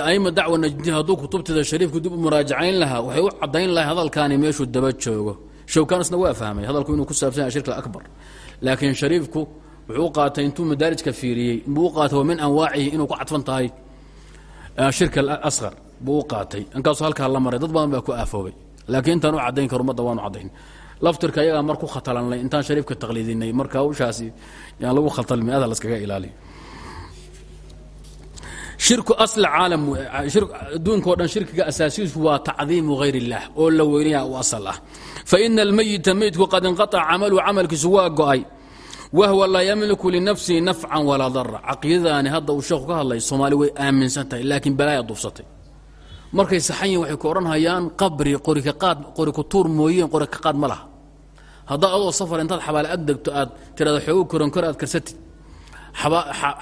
A: Aima dacwa najdiya hadduu kutubteeda shariifku dib u muraajacayn lahaa waxay u caddayn lahay hadalkaani meeshuu daba joogo. Showkansna waa fahmay hadalku inuu ku saabsan yahay shirka akbar. Laakiin shariifku wuxuu u qaatay intuu madaarijka fiiriyey buu u qaatay wa min anwaacihi inuu ku cadfan tahay shirka asqar buu u qaatay. Inkaasu halkaa la maray dad badan baa ku aafoobay. Laakiin intaan u caddayn karo ummadda waanu caddayn. Laftirka ayagaa mar ku khatalanay intaan shariifka taqliidinay marka hawshaasi yaan lagu khatalmi ada laskaga ilaaliyo shirku asl caalam adduunka o dhan shirkiga asaasiisu waa tacdiimu hayr اllah oo la weynaya u asal ah. Faina almayita meydku qad inqaطca camalu camalkiisu waa go'ay. Wahwa laa yamliku linafsihi nafcan walaa dara caqiidadaani hadda uu sheekhu ka hadlay soomaali way aaminsan tahay laakiin balaaya duufsatay markay saxan waxay ku odhanhayaan qabri qorikaqaad qori ku tuur mooyeen qori ka qaad ma laha. Haddaa adoo safar intaad xabaale ag degto aad tirada xoogo koronkor aad karsatid.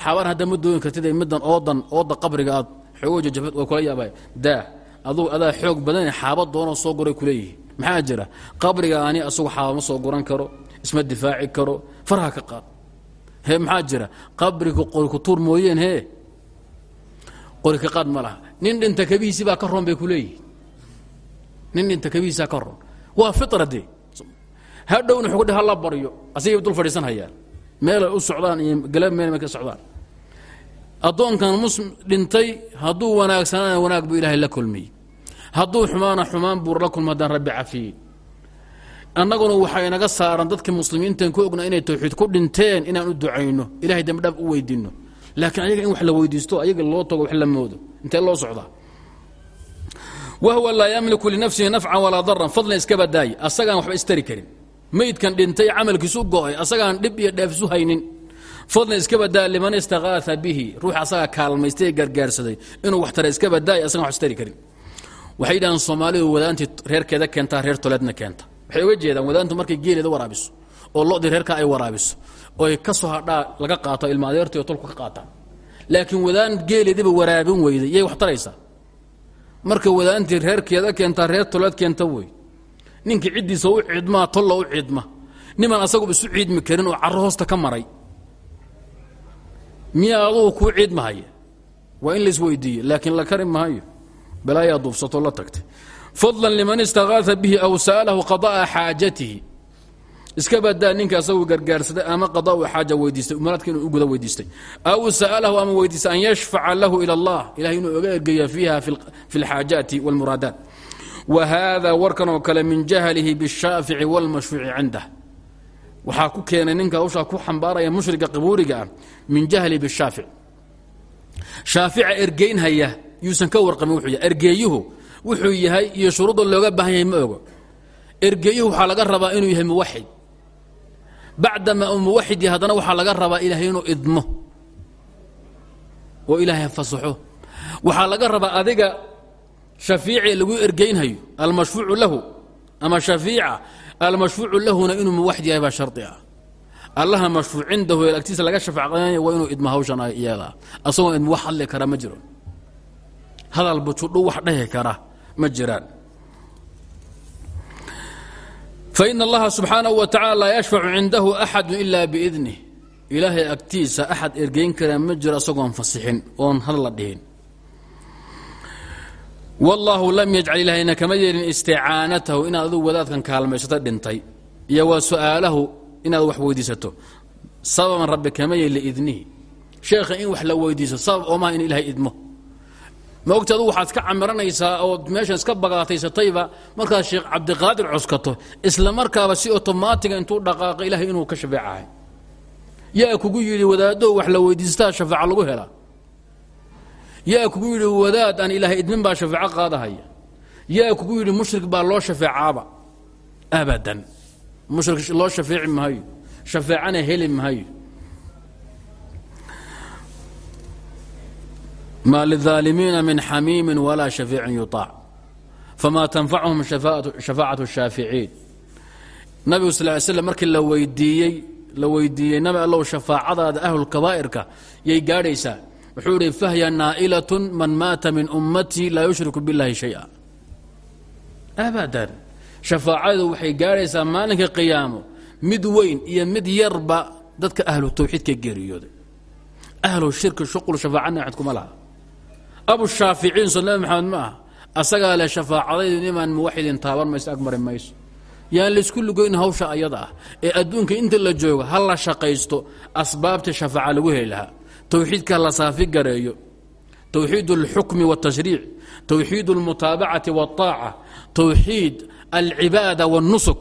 A: Xabaan hadda ma dooyin kartid middan oodan ooda qabriga aad xoogo jajabad way kula yaabay. Daa adugu adaa xoog badan xaaba doonoo soo guray kuleeyihi maxaa jira? Qabriga ani asagu xaaba ma soo guran karo isma difaaci karo farha ka qaad. He maxaa jira? Qabriga qori ku tuur mooyeen hee qori qaad ma laha. Nin dhinta kabihiisi baa ka roon bay ku leeyihiin nin dhinta kabihiisaa ka roon. Waa fitra dee. Hadhowna xugdhe hala baryo asigay dul fadhiisan hayaan. Meelay u socdaan iyo galab meel ka socdaan. Addoonkan muslim dhintay hadduu wanaagsanaana wanaag buu ilaahay la kulmiyey hadduu xumaana xumaan buu la kulma haddaan rabbi cafiyey annaguna waxaa inaga saaran dadka muslimiintan ku ogna inay tawxiid ku dhinteen inaan u ducayno. Ilahay dembidhaaf u weydiinno laakiin ayaga in wax la weydiisto ayaga loo tago wax la moodo. Intee loo socdaa wahwa laa yamliku linafsihi nafcan walaa daran fadlan iska badaaye asagaan waxba istari karin. Maydkan dhintay camalkiisu go'ay. Asagaan dhib iyo dheefsu haynin. Fadlan iska badaa liman istakaaa bihi. Ruux asagaa kaalmaystay gargaarsaday. Inuu wax tara iska badaay asagaan wax istari karin. Waxay yidhahdeen soomaalidu wadaantii reerkeeda keentaa reer toleedna keenta. Waxay uga jeedaan wadaantu markay geeleeda waraabiso oo lodii reerka ay waraabiso oy ka soo hadhaa laga qaato ilma adeertii oo tolku ka qaataan laakiin wadaan geeleediba waraabin weyday yay wax taraysaa marka wadaantii reerkeeda keentaa reer toleed keenta wey. Ninkii ciddiisa u cidmaa tolla u cidma niman asaguba isu ciidmi karin oo carro hoosta ka maray. Miyaa adugu kuu ciidmahaya waa in laisweydiiye laakiin la kari mahayo balaayaa duubsatoo la tagtay. Fadlan liman istakaaa bihi aw sa'alahu qada'a xaajatihi iska badaa ninka asagu gargaarsaday ama qada'u xaaja weydiistay umaraadka inuu u guda weydiistay aw sa'alahu ama weydiistay an yashfaca lahu ila allah ilahay inuu oga ergeeya fiiha fi اlxaajaati wاlmuraadaat wa hada warkan oo kale min jahlihi bالshaafici wاlmashfuuci cindah waxaa ku keenay ninka hawshaa ku xambaaraya mushriga qabuuriga ah min jahli bishaafic shaafica ergeynhaya yuusan ka warqamin wuxuu yahay ergeeyuhu wuxuu yahay iyo shuruudda looga baahan yahay ma ogo ergeeyuhu waxaa laga rabaa inuu yahay muwaxid bacdamaa uu muwaxid yahay haddana waxaa laga rabaa ilaahay inuu idmo. Oo ilaahay fasaxo waxaa laga rabaa adiga shafiici lagu ergeynhayo almashfuucu lahu ama shafiica almashfuucu lahuna inuu muwaxid yahay baa shardi ah. Allaha mashfuuc cindahu ee agtiisa laga shafaac qadanaya waa inuu idmo hawshan iyada asagoo idmo wax hadli kara ma jiro. Hadal bujudhu wax dhahi kara ma jiraan fain allaha subxaanahu wa tacala laa yashfacu cindahu axadu ila biidnih ilaahay agtiisa axad ergeyn karaa ma jiro asagoon fasixin oon hadla dhihin wallaahu lam yajcal ilaahayna kama yeelin isticaanatahu inaad adigu wadaadkan kaalmaysato dhintay iyo wa su'aalahu inaad wax weydiisato sababan rabbi kamaya liidnihi sheekha in wax la weydiiso sabab oomaha in ilaahay ma ogta adu waxaad ka camiranaysaa ood meeshan iska bagaataysatayba markaad sheekh cabdiqaadir cuskato isla markaaba si otomaatiga intuu dhaqaaqa ilahay inuu ka shafeecahay yaa kugu yidhi wadaaddo wax la weydiistaa shafaaca lagu helaa yaa kugu yidhi wadaad aan ilaahay idmin baa shafeeco qaadahaya. Yaa kugu yidhi mushrik baa loo shafeecaaba. Abadan. Mushrik loo shafeeci maayo. Shafeecana heli maayo ma lلظaalimiina min xamiimi walaa shafiicin yuطaac fama tanfachum shafaacaة الshaaficiin nabigu sal ly slm markii la weydiiyey la weydiiyey nabi allow shafaacadaada ahlulkabaa'irka yay gaadhaysaa wuxuu ihi fahya naa'ilaة man maata min ummatii laa yushriku biاllahi shayئa abadan shafaacadu waxay gaadhaysaa maalinka qiyaamo mid weyn iyo mid yarba dadka ahlu tawxiidka geeriyooday ahlu shirki shuqul shafaacana axad kuma laha abushaaficiin soo nabi maxamed ma aha asagaa leh shafaacadaydu nimaan muwaxidin taaban mayso agmari mayso yaan laysku lugoyn hawsha ayada ah ee adduunka inta la joogo ha la shaqaysto asbaabta shafaaca lagu heli lahaa towxiidka la saafi gareeyo towxiid اlxukmi wاtashriic towxiid اlmutaabacati wاطaaca towxiid alcibaada wاnusuk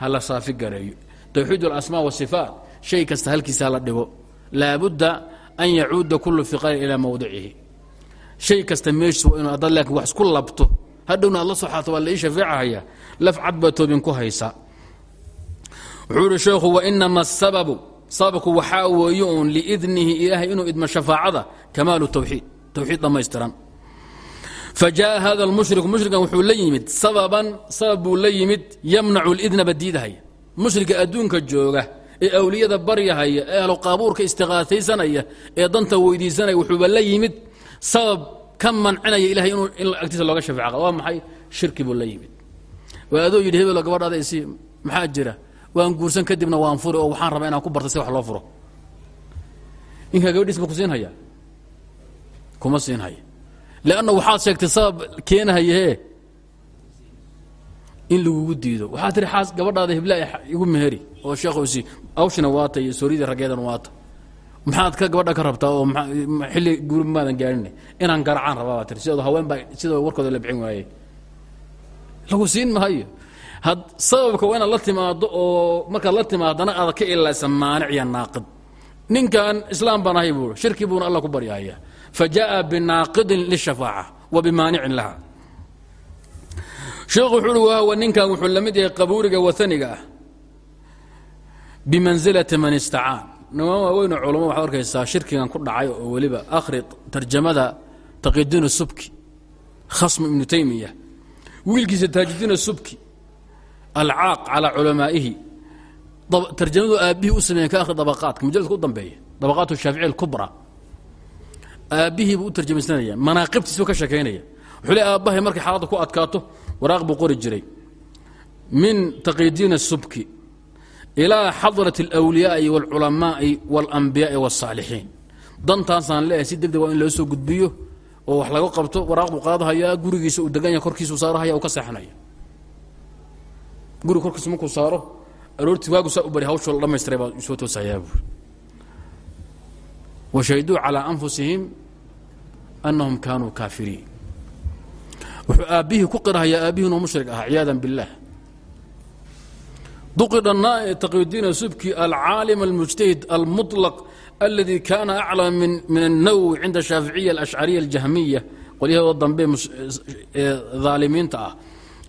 A: ha la saafi gareeyo towxiid اlasmaa wاsifaat shay kasta halkiisa hala dhigo laabudda an yacuuda kulu fiqarin ilaa mowdicihi shay kasta meeshiis waa inu adad laakiin wax isku labto. Hadhowna aad la soo waa la ii shafeecahaya. Laf cad baa toobin ku haysa. Wuxuu ihi sheekhu wainama asababu sababku waxaa weeye uun liidnihi ilaahay inuu idmo shafaacada kamaalu tawxiid. Tawxiid dhammaystiran. Fajaءa hada lmushriku mushrikan wuxuu la yimid sababan sabab buu la yimid yamnacu lidnaba diidahaya mushrika adduunka jooga ee awliyada baryahaya ee ahlu qaabuurka ee danta weydiisanaya wuxuuba la yimid sabab ka mancinaya ilahay inuu in agtiisa looga shafeec qado waa maxay? Shirki buu la yimid. Waa adoo yidhi hebelo gabadhaada isi maxaa jira? Waan guursan kadibna waan furi oo waxaan rabaa inaan ku barta si wax loo furo. Ninkaa gabadhiis ma ku siin haya kuma siin haya. Leanna waxaad sheegtay sabab keenahayahee in lagugu diido. Waxaa tihi xaas gabadhaada hebla igu meheri oo sheekhusi awshina waata iyo sooriyadii raggeedan waata maxaad ka gabadha ka rabtaa oo xilli guuri maadan gaadhin inaan garacaan rabaa baa tii sidoo haween baa sidoo warkooda la bixin waaye. Lagu siin maayo had sababka waa inaad la timaado oo markaad la timaadana aad ka ilaysa maanic iyo naaqid. Ninkan islaam baan ahay buu shirki buuna alla ku baryahaya fa jaءa binaaqidin lishafaaca wa bimaanicin laha sheekhu wuxuu uhi wahuwa ninkan wuxuu la mid yahay qabuuriga waaniga ah. Bimansilati man istacaan niman waaweyn culamo waxaad arkaysaa shirkigan ku dhacay oo weliba akhri tarjamada taqidiin subki khasmu ibnu taymiya wiilkiisa taajidiin subki alcaaq calaa culamaa'ihi. Tarjamadu aabbihii u sameeyeen ka akhri dabaqaadka mujaladka u dambeeya dabaqaat shaafici alkubra. Aabbihii buu u tarjamaysanaya manaaqibtiisbuu ka sheekaynaya. Wuxuu le aabbahay markay xaaladda ku adkaato waraaq buu qori jiray. Min taqidiin subki ilaa xadrat اlwliyaaءi wاlculamaai wاlambiyaai wالsaalixiin dantaasaan leeyahay si degdeg waa in loo soo gudbiyo oo wax laga qabto waraaq buu qaadhayaa gurigiisa uu degan yahay korkiisuu saarahaya u ka seexanaya guriga korkiisa markuu saaro aroortii waagu saa u bari hawshoo la dhamaystiray baa soo toosayaa buuri washahiduu calىa anfusihim anahum kaanuu kaafiriin wuxuu aabbihii ku qirhayaa aabbihii inuu mushrik ahaa ciyaada biاllah duqida taqiyudiin subki alcaalim almujtahid almuطlaq aladi kaana aclama min الnawwi cinda shaaficiya alashcariya aljahmiya qolyahooda dambe aalimiinta ah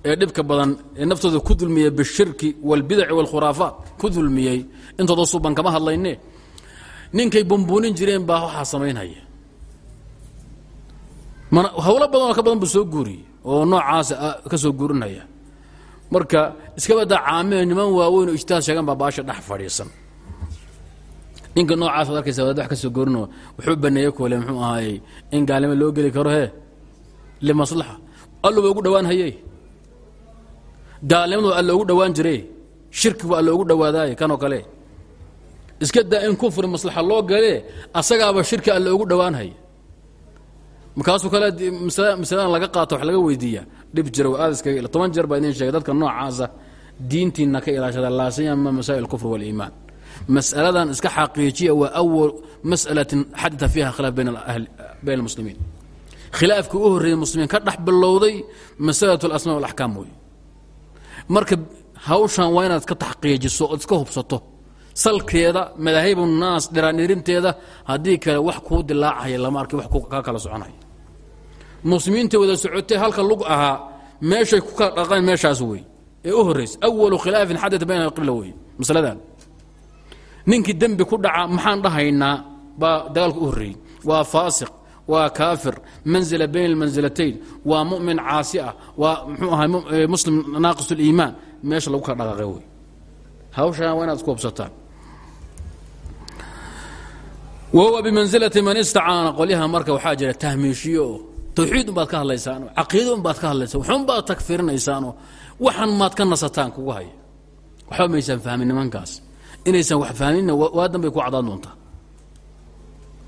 A: ee dhibka badan ee naftooda ku dulmiyey bishirki wاlbidaci wاlkhuraafaat ku dulmiyey intooda suban kama hadlayne ninkay bumbuunin jireen baa waxaa samaynhaya hawlo badan oo ka badan buu soo guuriyey oo noocaasa ka soo guurinaya marka iska badaa caamee niman waaweyn oo ijtihaad sheegan baa baasha dhex fadhiisan. Ninka noocaas ad arkaysa wadaad wax ka soo goorino wuxuu baneeye koole muxuu ahaayey in gaalnimo loo geli karo he limaslaxa alluba ugu dhowaan haye gaalnimadu alla ugu dhowaan jire shirkigu alla ugu dhowaadaaye kanoo kale. Iska daa in kufri maslaxa loo galee asagaaba shirki alla ugu dhowaan haya markaasuu kale masaladan laga qaato wax laga weydiiya. Dhib jira aad iskaga toban jeer baa idin sheegay dadka noocaasa diintiina ka ilaashada laasiyama masaa'il kufr waliimaan mas'aladan iska xaqiijiya waa awal mas'alatin xadata fiiha khilaaf bayn almuslimiin. Khilaafkii u horreeyey muslimiin ka dhex bilowday masalat alasmaa walaxkaam wey marka hawshan waa inaad ka taxqiijiso ood iska hubsato. Salkeeda madaahibu naas dhiraandhirinteeda haddii kale wax kuu dilaacaya lama arki wax kaa kala soconaya muslimiinta wada socotay halka lug ahaa meeshay ku kala dhaqeen meeshaas wey ee u horraysa awalu khilaafin xadata bayna alqibla wey masaladan. Ninkii dembi ku dhaca maxaan dhahaynaa? Baa dagaalka u horreeyey waa faasiq waa kaafir. Manzila bayn almansilatayn waa mumin caasi ah. Waa mxuu ahay muslim naaqis اliimaan meesha lagu kala dhaqaaqe wey hawshaan waa inaad isku hubsataan. Wahuwa bimansilati man istacaana qolyaha marka waxaa tawxiid unbaad ka hadlaysaanoo caqiida unbaad ka hadlaysaan waxunbaad tagfirinaysaanoo waxan maad ka nasataan kugu haya waxba maysaan fahmin nimankaas. Inaysan wax fahminna waa danbay ku cadaan doontaa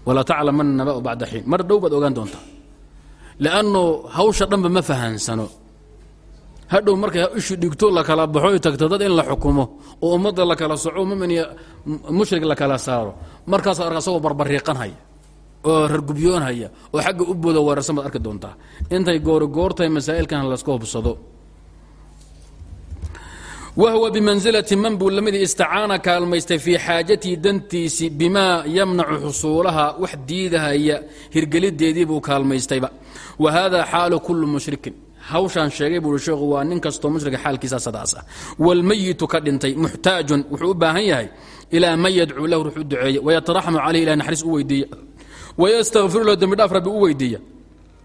A: walaa taclamana nabau bacda xiin. Mar dhow baad ogaan doontaa lanno hawsha dhanba ma fahansano hadhow markay ishu dhigto la kala baxo tagto dad in la xukumo oo ummadda la kala soco mumin iyo mushrik la kala saaro markaas arka asagoo barbariiqanhaya oo rargubyoonhaya oo xagga u booda weerarsan baad arki doontaa. Intay goori goortahay masaa'ilkan laska hubsado. Wahwa bimansilati man buu lamidii istacaana kaalmaystay fii xaajatii dantiisi bimaa yamnacu xusuulaha wax diidahaya hirgelideedii buu kaalmaystayba. Wa hada xaalu kulli mushrikin. Hawshaan sheegay buui sheekhu waa nin kastoo mushrika xaalkiisa sadaas ah. Ka dhintay muxtaajun wuxuu u baahan yahay ilaa man yadcuu lahu ruux duceeya wayataraxmu calayh ilah naxariis u weydiiya waystairula dembidhaaf rabbi u weydiiya.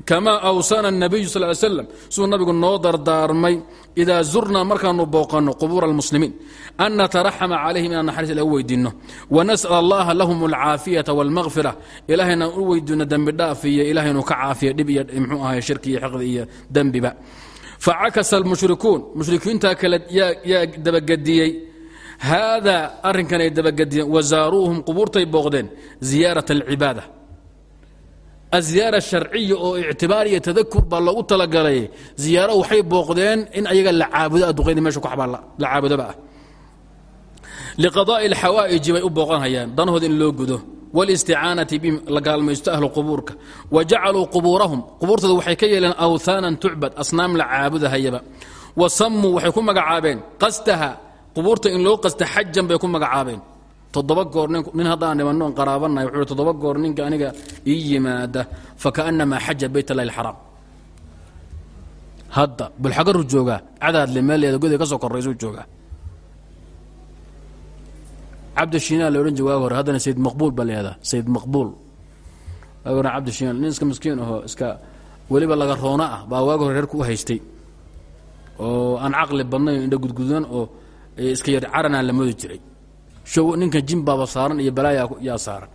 A: Kamaa awsana اnabiyu sal l slam siduu nabigu noo dardaarmay idaa zurnaa markaanu booqanno qubuura almuslimiin. An nataraxama calayhim inaan naxariis ilah u weydiinno wanas'al allaha lahum alcaafiyata walmakfira ilahay inaan u weydiinno dembidhaaf iyo ilahaynu ka caafiya dhib iyo mxuu ahay shirki iyo xiqdi iyo dembiba facakasa almushrikuun mushrikiintaa kale yaa dabagediyey haadaa arrinkan ay dabagediyeen wazaaruuhum qubuurtay booqdeen ziyaarata alcibaada aziyaara sharciya oo ictibaar iyo tadakur baa loogu talagalay. Ziyaaro waxay booqdeen in ayaga la caabudo adduqyada meesha ku la caabudoba. Ah liqadaa'i alxawaa'iji bay u booqanhayaan danahooda in loo gudo. Wاlisticaanati bihim la gaalmaysto ahlu qubuurka. Wa jacaluu qubuurahum qubuurtooda waxay ka yeeleen awhaanan tucbad asnaam la caabudahayaba wa sammuu waxay ku magacaabeen qastaha qubuurta in loo qasta xajan bay ku magacaabeen toddoba goor nin haddaan dhimannoon qaraabannahay wuxuu toddoba goor ninka aniga ii yimaada fakaannamaa xaja bayt allahi alxaraam hadda bulxagaru joogaa cadaadle meeleeda goday ka soo korraysuu joogaa. Cabdishiinaa la odhan jir waag hore haddana sayid maqbuul baa leedaa sayid maqbuul. Waag hore cabdishiinaa nin iska miskiin ahoo iska weliba laga roono ah baa waag hore reerku u haystay. Oo aan caqli badnayn indha gudgudan oo iska yar caranaa la moodi jiray ninka jin baaba saaran iyo balaaya yaa saaran.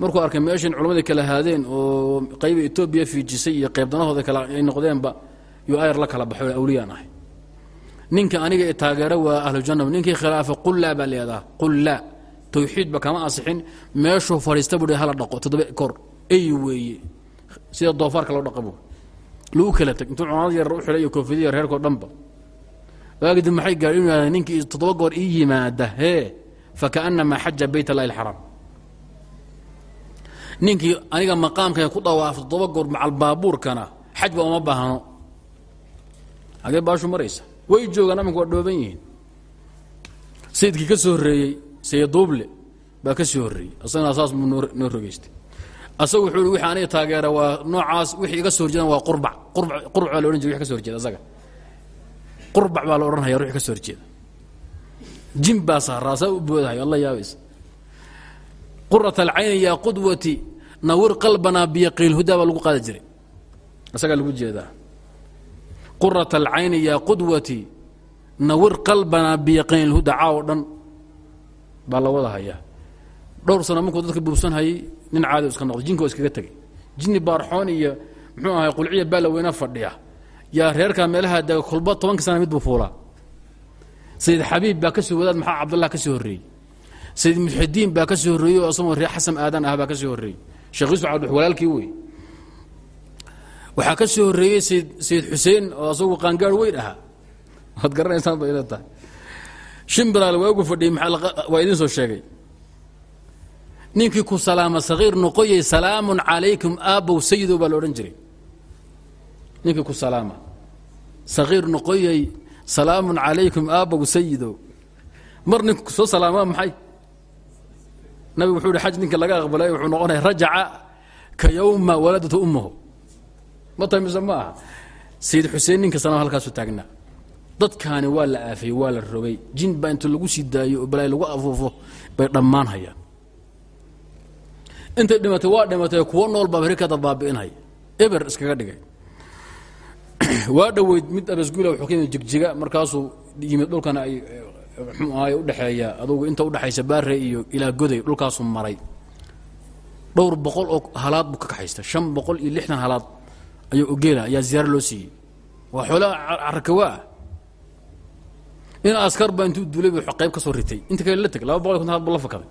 A: Markuu arkay meeshan culammadii kala haadeen oo qayba etoobiya fiijisay iyo qaybdanahooda kale ay noqdeenba yuu ayar la kala baxo awliyaan ahay ninka aniga taageero waa ahlujanna ninkii khilaafa qullaa baa leedaha qullaa tawxiidba kama asixin meeshuu fadhiista bui hala dhaqo toddoba kor. Ey weeye. Sida doofaarka loo dhaqa bu lagu kala teg intuu culamad yar u xidhay iyo koofidya reerkao dhanba. Waagidi maxay gaadh inu yahda ninkii toddoba goor ii yimaada hee fakaanamaa xaja bayt allahi اlxaraam ninkii aniga maqaamkay ku dawaafto toba goor macal baabuurkana xajba uma baahno hagee baashu maraysa way joogaan aminku waa dhooban yihiin sayidkii ka soo horreeyey sayid duuble baa ka soo horreeyey asagana saas muu noo rogaystay asaga wuxuu ui wixii aniga taageera waa noocaas wixii iga soo horjeedaan waa qurbac qurbac baa la odhan jira wix ka so horjeeda asaga qurbac baa la odhanhaya ruux ka soo horjeeda jin baa saaraa saa u boodahay alla yaabaysa qurat alcayni yaa qudwati nawir qalbanaa biyaqiin hudaa baa lagu qaadi jiray. Isagaa lagu jeedaa. Qurat alcayni yaa qudwati nawir qalbanaa biyaqiin lhuda caawo dhan baa la wada hayaa. Dhowr sano markuu dadka buubsanhayay nin caadi iska noqday jinka oo iskaga tegay. Jinni baarxoon iyo muxuu ahay qulciya baalaweyna fadhiya. Yaa reerkaa meelaha dega kolba tobanka sana mid buu fuulaa sayid xabiib baa ka soo wadaad maxaa cabdullah ka soo horreeyey? Sayid muxidiin baa ka soo horreeyey oo asagoo ree xasan aadan ah baa ka soo horreeyey. Sheekh yuusuf cabdix walaalkii wey. Waxaa ka soo horreeyey sayid sayid xuseen oo asagu qaangaar weyn ahaa. Waad garanaysaan ba ila tahay. Shimbiraal waagu fadhiyey waa idiin soo sheegay. Ninkii ku salaama sagiir noqoyay salaamun calaykum aabow sayidow baa la odhan jiray. Ninkii ku salaama. Sagiir noqoyay salaamun calaykum aabow sayidow mar ninku soo salaamaa maxay? Nabigu wuxuu ihi xaj ninka laga aqbalay wuxuu noqonaya rajaca ka yowma waladatu ummahu ma mise ma sayid xuseen ninka salaam halkaasu taagnaa. Dadkaani waa la aafayey waa la rogay jin baa inta lagu sii daayo oo balaay lagu afuufo bay dhammaan hayaan. Intay dhimatay waa dhimatay kuwo nool baa berikada baabi'inhaya eber iskaga dhigay waa dhoweyd mid abasguula wuxuu ka yimid jigjiga markaasuu yimid dhulkana ay mxuu ahaay udhexeeya adugu inta udhexaysa baare iyo ilaa goday dhulkaasuu maray. Dhowr boqol oo halaad buu ka kaxaysta shan boqol iyo lixdan halaad ayuu ogeela ayaa ziyaaro loo siiyey. Waa xoolaa carakawaah in askar baa intuu duulay buu qayb ka soo ritay. Inta kale la teg laba boqol konton halaad buu la fakaday.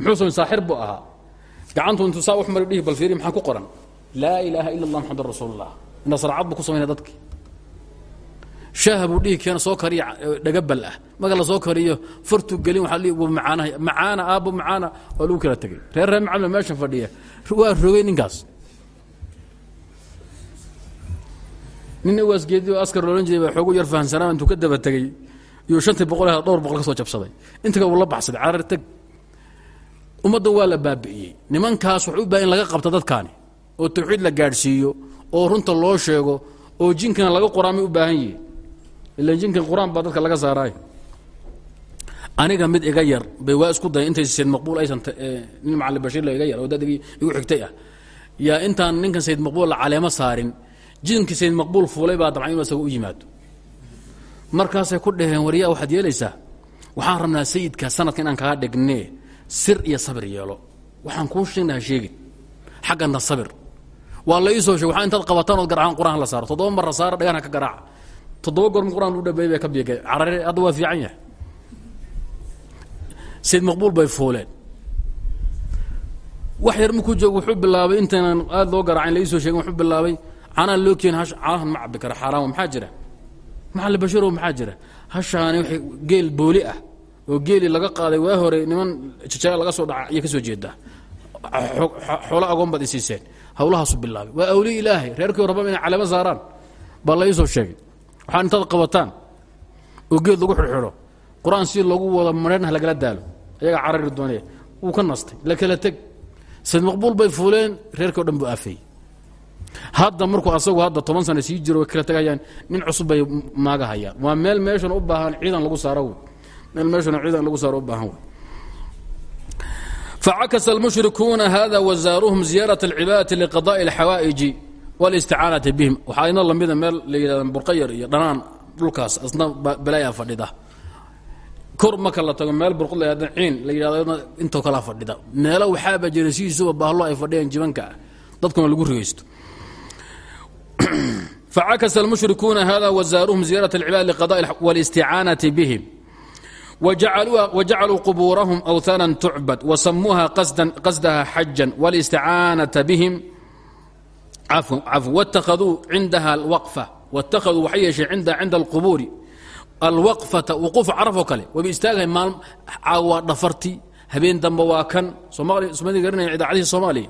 A: Muxuu samayn saaxir buu ahaa. Gacantu intuu saa wax mari dhihi bal fiiri maxaa ku qoran? Laa ilaaha ila allah maxamed inta sarcad buu ku samaynaya dadki shaaha buu dhihi keena soo kariya dhagabal ah. Marka la soo kariyo fartuu gelin waxaa lii macaanaha macaana aabbo macaana. Waa lagu kala tegay. Reer reer macalin meesha fadhiya. Waa rogay ninkaas. Nin waasgeedi oo askar loolan jiray baa xoogu yar fahansanaa intuu ka daba tegey iyuu shantii boqol dhowr boqol ka soo jabsaday. Intaga uu la baxsaday carar teg ummadda waa la baabi'iyey. Nimankaas wuxuu u in laga qabto dadkaani oo tawxiid la gaadhsiiyo oo runta loo sheego oo jinkana laga qoraamay u baahan yihi ilan jinkan qur'aan baa dadka laga saaraay aniga mid iga yar bay waa isku dayan intay sayd maqbuul aysan nin macali bashiir la iga yar oo dadgii igu xigtay ah. Yaa intaan ninkan sayd maqbuul la caleemo saarin jinkii sayd maqbuul fuulay baa dabcan inuu isaga u yimaado. Markaasay ku dhaheen waryaa waxaad yeelaysaa? Waxaan rabnaa sayidka sanadka inaan kaga dhignee sir iyo sabir yeelo. Waxaan kuu sheegnaha sheegin. Xaggana sabir waa iisoo sheeg waxaa intaad qabataan ood garacaan qur'aan la saaro. Toddoba marra saara dhagana ka garaaca toddoba goorma qur'aan u dhabeeyey bay ka biigay. Carare hadda waa fiican yahay. Sayd maqbuul bay fuuleen. Wax yar markuu joogo wuxuu bilaabay intaynan aada loo garaacin la iisoo sheegin wuxuu bilaabay canaan loo keen hash canahan ma cabbi kara xaaraama maxaa jira? Maxali bashirow maxaa jira? Hashaani waxay geel booli ah oo geeli laga qaaday waa hore niman jajaga laga soo dhaca iyo ka soo jeedaa xoolo agoon baad hawlahaasu bilaabay. Waa awliya ilaahay reerkii rababa inay caleemo saaraan. Baa la iisoo sheegay. Waxaan intaad qabataan oo geed lagu xidhxidho. Qur'aan si loogu wada mareenah lagala daalo. Ayagaa carari doonee wuu ka nastay la kala teg. Sayd maqbuul bay fuuleen reerkii o dhan buu aafeeyey hadda markuu asagu hadda toban sana sii jiro kala tegayaan. Nin cusub bay maaga hayaan. Waa meel meeshan u baahan ciidan lagu saaro. Meel meeshan ciidan lagu saaro u baahan wey facakasa almushrikuuna hada wasaaruhum ziyaaraة اlcibaadati liqadaءi اlxawaaئiji wاlisticaanati bihim waxaa ina lamida meel la yidhahda burqayar iyo dhanaan dhulkaas asna balaya fadhida kor marka la tago meel burqud la yhahda ciin la yidhahdo intoo kalaa fadhida meelo waxaaba jira sidiisuba baahlo ay fadhiyaan jibanka ah dadkuna lagu rigaysto facakasa almushrikuuna hada wasaaruhum ziyaaraة اlcibaad liqadaءi wاlisticaanati bihim wjacaluu qubuurahum awhaana tucbad wasamuuha qasdaha xajan wاlisticaanaةa bihim wاtakhaduu cindaha alwaqfa wاtakhaduu waxay yeesheen cindaha cinda alqubuuri alwaqfata wuquufa caraf oo kale waba istaagahay maal waa dhafarti habeen dambe waa kan soomali garanaya idaacadihii soomaaliya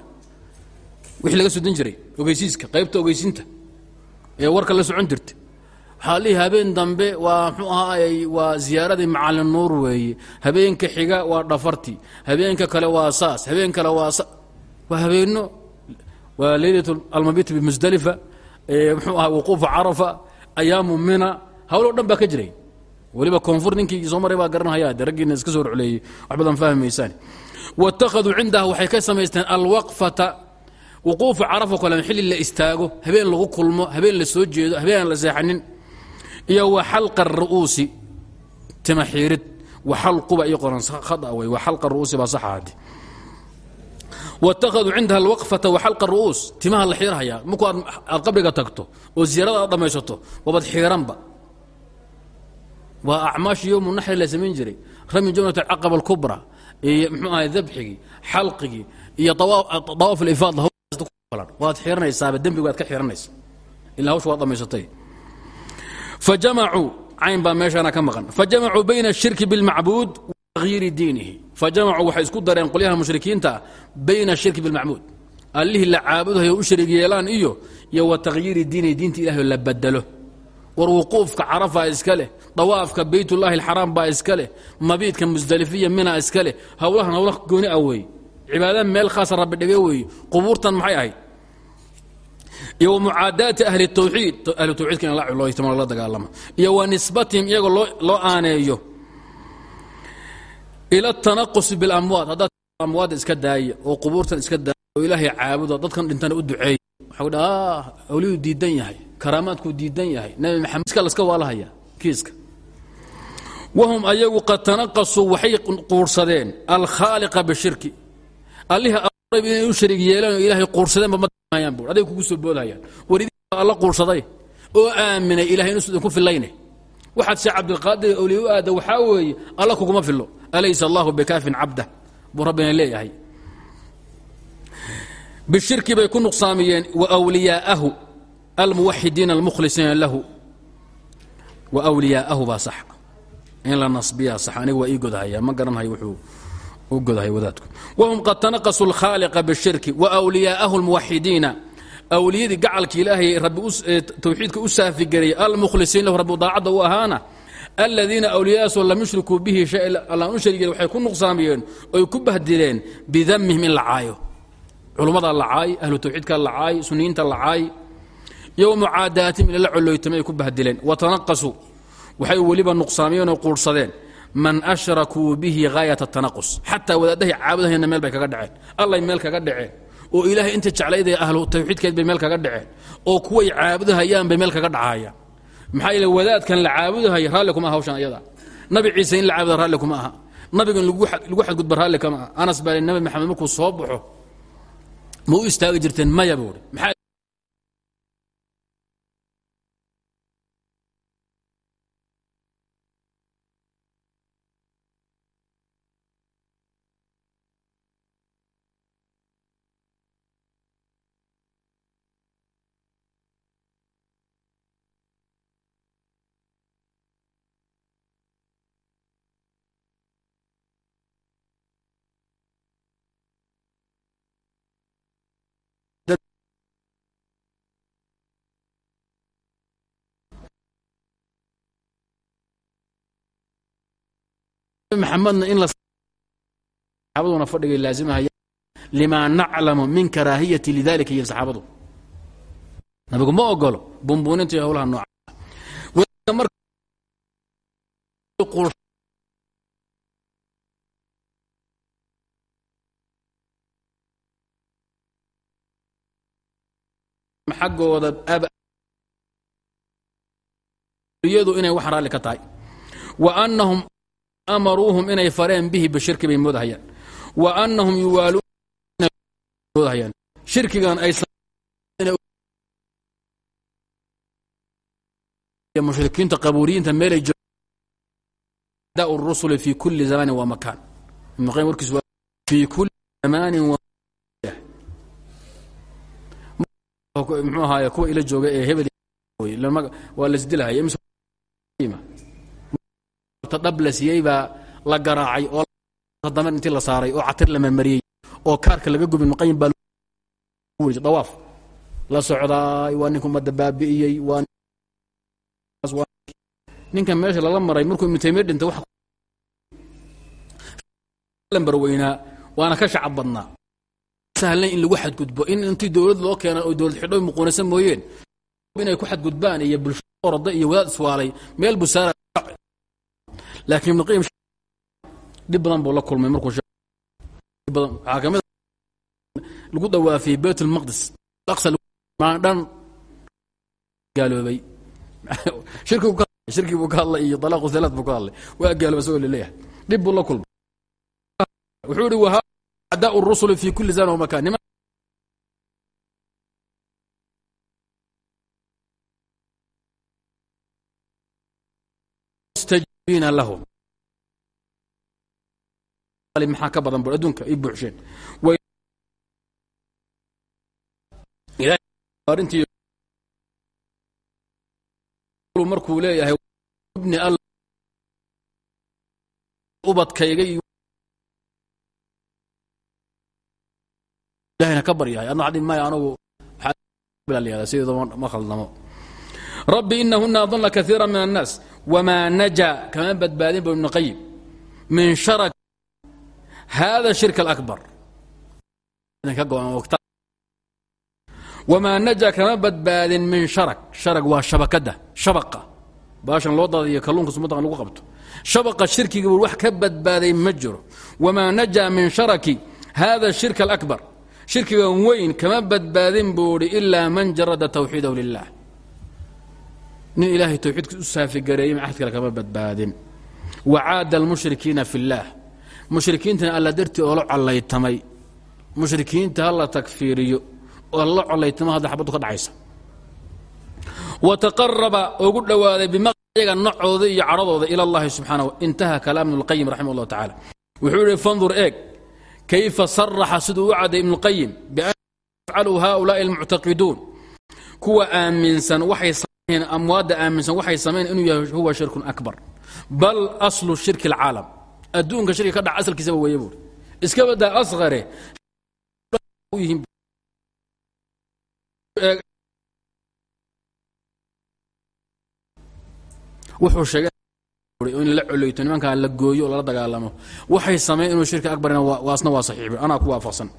A: wixii laga sodin jiray ogeysiiska qaybta ogeysinta ee warka la socon jirta waxaa lihi habeen dambe waa mxuu ahaayey waa ziyaaradii macalin nuur weeye habeenka xiga waa dhafarti. Habeenka kale waa saas. Habeen kale waa waa habeenno. Waa leylat almabit bimusdalifa mxuu aha wuquufa carafa ayaamu mina. Hawloo dhan baa ka jiray. Weliba koonfur ninkii soo maray baa garanhaya de raggiina iska soo rucleeyey wax badan fahmaysaan waittakhaduu cindaha waxay ka samaysteen alwaqfata. Wuquufa carafo kale xilli la istaago habeen lagu kulmo habeen la soo jeedo habeen aan la seexanin iyo wa xalqa ru'uusi tima xiirid wa xalquba iyo qoran khada wey wa xalqa ru'uusi baa saxa haddi waittakhaduu cindaha alwaqfata wa xalqa ru'uus timaha la xiirhayaa markuu aad qabriga tagto oo ziyaarada aad dhammaysato waabad xiiranba waa acmaashi yowmu naxri la samayn jiray. Rami jamrat alcaqaba alkubra iyo mxuu ahay dabxigii xalqigii iyo dawaaf alifaad waad xiranaysaaba dembiga waad ka xiranaysa ilaa hawsha waad dhammaysatay fajamacuu cayn baa meeshana ka maqan fajamacuu bayna ashirki biاlmacbuud wa tagyiiri diinihi fajamacuu waxay isku dareen qolyaha mushrikiinta bayna ashirki biاlmacbuud allihii la caabudayo u sharig yeelaan iyo iyo wa takhyiiri diinihi diinta ilahay la badelo war wuquufka carafaa iska leh dawaafka baytullaahi alxaraam baa iska leh mabiidka musdalifiya mina iska leh howlahan howla gooni ah weeye cibaada meel khaasa iyo mucaadaati ahli tawxiid. Ahli tawxiidka in la culooytamo lala dagaalamo iyo wa nisbatihim iyagoo loo loo aaneeyo. Ila tanaqusi bilamwaad haddaad amwaadda iska daaya oo qubuurtan iska daaya oo ilaahay caabudo dadkan dhintana u duceeya. Waxau dha awliyuu diidan yahay karaamaadkuu diidan yahay. Nabi maxamed iska laska waalahaya kiiska wahum ayagu qad tanaqasuu waxay quursadeen alkhaaliqa bishirki u shariig yeelaan oo ilaahay quursadeenba aaminay ilahay inuusan idinku filayne. Waxaad sheekh cabdilqaadir awliya u aada waxaa weeye alla kuguma filo alaysa allahu bikaafin cabdah buu rabbina leeyahay. Bishirki bay ku nuqsaamiyeen wawliyaa'ahu almuwaxidiina almukhlisiina lahu. Wa wliyaa'ahu baa sax. In la nasbiyaa sax aniga waa ii ma garanhayo wuxuu wahum qad tanaqasuu alkhaaliqa bishirki wawliyaa'ahu almuwaxidiina awliyadii gacalka ilaahay rabbi tawxiidka u saafigarayay almukhlisiin lahu rabbi daacadda u ahaana aladiina awliyadaasoo lam yushrikuu bihi shay allaan u sharigeen waxay ku nuqsaamiyeen oy ku bahdileen bidamihim in la caayo culummadaa la caay ahlu tawxiidka la caay suniyiinta la caay iyo mucaadaatihim in la colooytamay ay ku bahdileen. Watanaqasuu waxay weliba nuqsaamiyeen oo quurhsadeen man ashrakuu bihi haayat tanaqus xataa wadaadahay caabudahayna meel bay kaga dhaceen. Allay meel kaga dhaceen. Oo ilaahay inta jeclayday ahlu tawxiidkeed bay meel kaga dhaceen. Oo kuway caabudahayaan bay meel kaga dhacayaan. Maxaa yeele wadaadkan la caabudahaya raalli kuma aha hawshan ayada. Nabi ciise in la caabuda raalli kuma aha. Nabigan lagu xadgudba raalli kama aha. Anas baa nabi maxamed markuu soo baxo ma u istaagi jirteen maya? buuri maxamedna in saxaabaduna fadhigay laazimahaya limaa naclamu min karaahiyati lidalika iyo saxaabadu. Nabigu ma ogolo bumbuuninta iyo howlaha nooca xaggooda yadu inay wax raalli ka tahay. Wa anahum amaruuhum inay fareen bihi bishirki bay moodahayaan. Wa anahum yuwaaluunmoodahayaan shirkigan ay mushrikiinta qabuuriyiinta meelay da rusuli fi kuli zamanin wa makaan. Ibnu qaym warkiis fi kuli zamanin wa muxuu ahaaye kuwa ila jooga ee hebel waa la dhab la siiyey baa la garaacay oo dambe intii la saaray oo catir la marmariyey oo kaarka laga gubin maqayin baa dawaaf. La socdaay waa ninka ummadda baabi'iyey waa ninkan meesha lala maray markuu ibnu taymiya dhintay wax lambar weynaa waana ka shacab badnaa. Sahlan in lagu xadgudbo in intii dowlad loo keena oo dowlad xidho muquunaysan mooyeen inay ku xadgudbaan iyo bulsho orada iyo wadaad iswaalay meel busaara laakiin ibnu qayim dhib badan buu la kulmay markuu badan waxaa ka mid lagu dhawaafiyey bayt ulmaqdis aqsa dhan gaaloobay shirkigu ka shirki buu ka hadlay iyo talaaqu thalaat buu ka hadlay waa gaaloobay isagoo la leeyahay dhib buu la kulmay wuxuu yihi wahaa acdaa'u rusuli fi kulli zaman wa maxaa ka badan bu adduunka i buuxsheen markuu leeyahay ibni all ubadkayga iyo ilahayna ka baryahay. Adna waxaa dhihi maya anagu waxaa sidoo ma khaldamo. Rabbi inahuna adalla kaiira min annaas wamaa naja kama badbaadin bu ibnu qayim min sharak hada shirk alakbar wamaa naja kama badbaadin min sharak sharak waa shabakadda shabaqa baashan loo daadiyo kalluunka sumadaqa lagu qabto shabaqa shirkiga buu wax ka badbaaday ma jiro wamaa naja min sharaki hada shirk alakbar shirkigan weyn kama badbaadin buu idhi ilaa man jarada tawxiidahu lilah nin ilaahay towxiidkiis u saafigareeyey cahdkale kama badbaadin. Wa caada almushrikiina fi اllaah mushrikiintana alla dartii oo collaytamay. Mushrikiinta ha la tagfiiriyo oo la collaytamo hadda xabaddu ka dhacaysa. Wa taqaraba ugu dhowaaday bimayaga nacooda iyo cadhadooda ila allahi subxaanahu intaha kalaamu ibnulqayim raximah llahu tacala wuxuu yihi fandur eeg. Kayfa saraxa siduu u cadday ibnulqayim bian yafcalu haulaai almuctaqiduun? Kuwa aaminsan waxay amwaadda aaminsan waxay sameyn inuu yahay huwa shirkun akbar bal aslu shirki اlcaalam adduunka shirki ka dhaca asalkiisaba weeye buuri iska badaa asqare wuxuu sheegay in la coleyto nimankaa la gooyo oo lala dagaalamo waxay sameyn inuu shirki akbarina waasna waa saxiix anaa ku waafaqsan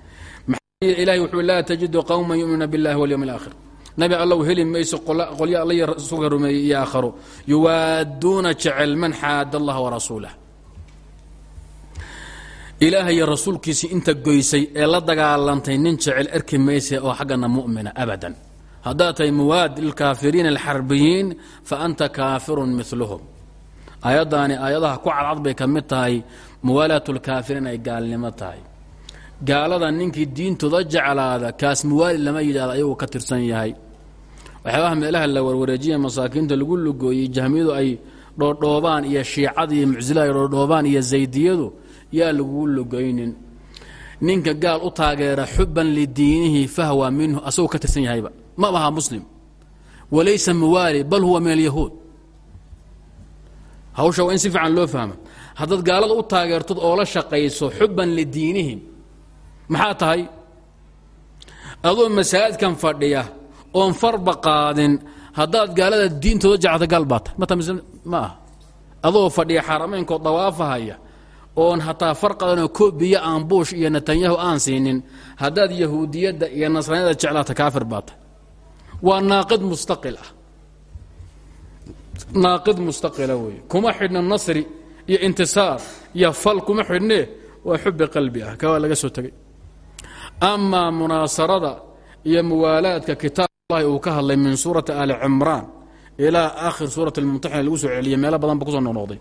A: maxaa ilahi wuxuu laa tajidu qowman yu'minuuna biاllahi walyowm اlaakhir nabi allow heli mayso qolya alla rasuulka rumeeyey iyo aakharo yuwaaduuna jecel man xaada allaha warasuulah ilaahay iyo rasuulkiisii inta goysay ee la dagaalantay nin jecel erki mayse oo xaggana mu'mina abadan. Haddaad tahay muwaad lilkaafiriina alxarbiyiin fa anta kaafirun miluhum aayaddaani aayadaha ku cadcad bay ka mid tahay muwaalaat lkaafiriin ay gaalnimo tahay gaalada ninkii diintooda jeclaada kaas muwaali lama yidhahdo ayagoo ka tirsan yahay. Waxyaabaha meelaha la warwareejiya masaakiinta lagu lugooyey jahmiyadu ay dhoodhoobaan iyo shiicada iyo mucsilada ay dhoodhoobaan iyo zaydiyadu yaa laguu lugaynin. Ninka gaal u taageera xuban lidiinihi fahwa minhu asagoo ka tirsan yahayba. Ma muslim. Walaysa muwaali bal huwa min alyahuud. Hawsha waa in si fiican loo fahmo. Haddaad gaalada u taageertod oo la shaqayso xuban lidiinihim maxaa tahay? Adoo masaajidkan fadhiya oon farba qaadin haddaad gaalada diintooda jeclata gaal baa tahay. Ma aha. Adoo fadhiya xarameynkood dawaafahaya oon hataa far qadanoo koobiya aan buush iyo netanyahu aan siinin haddaad yahuudiyadda iyo nasraaniyada jeclaata kaafir baa waa naaqid mustaqil ah. Naaqid mustaqila weeye. Kuma xidhna nasri iyo intisaar iyo fal kuma xidhnee waa xubi qalbi ah. Kawaa laga soo tegay amaa munaasarada iyo muwaalaadka kitaaballahi uu ka hadlay min suurati ali cimraan ilaa aakhir suurat almumtaxina lagu soo celiyay meelo badan ba ku soo noqnoqday.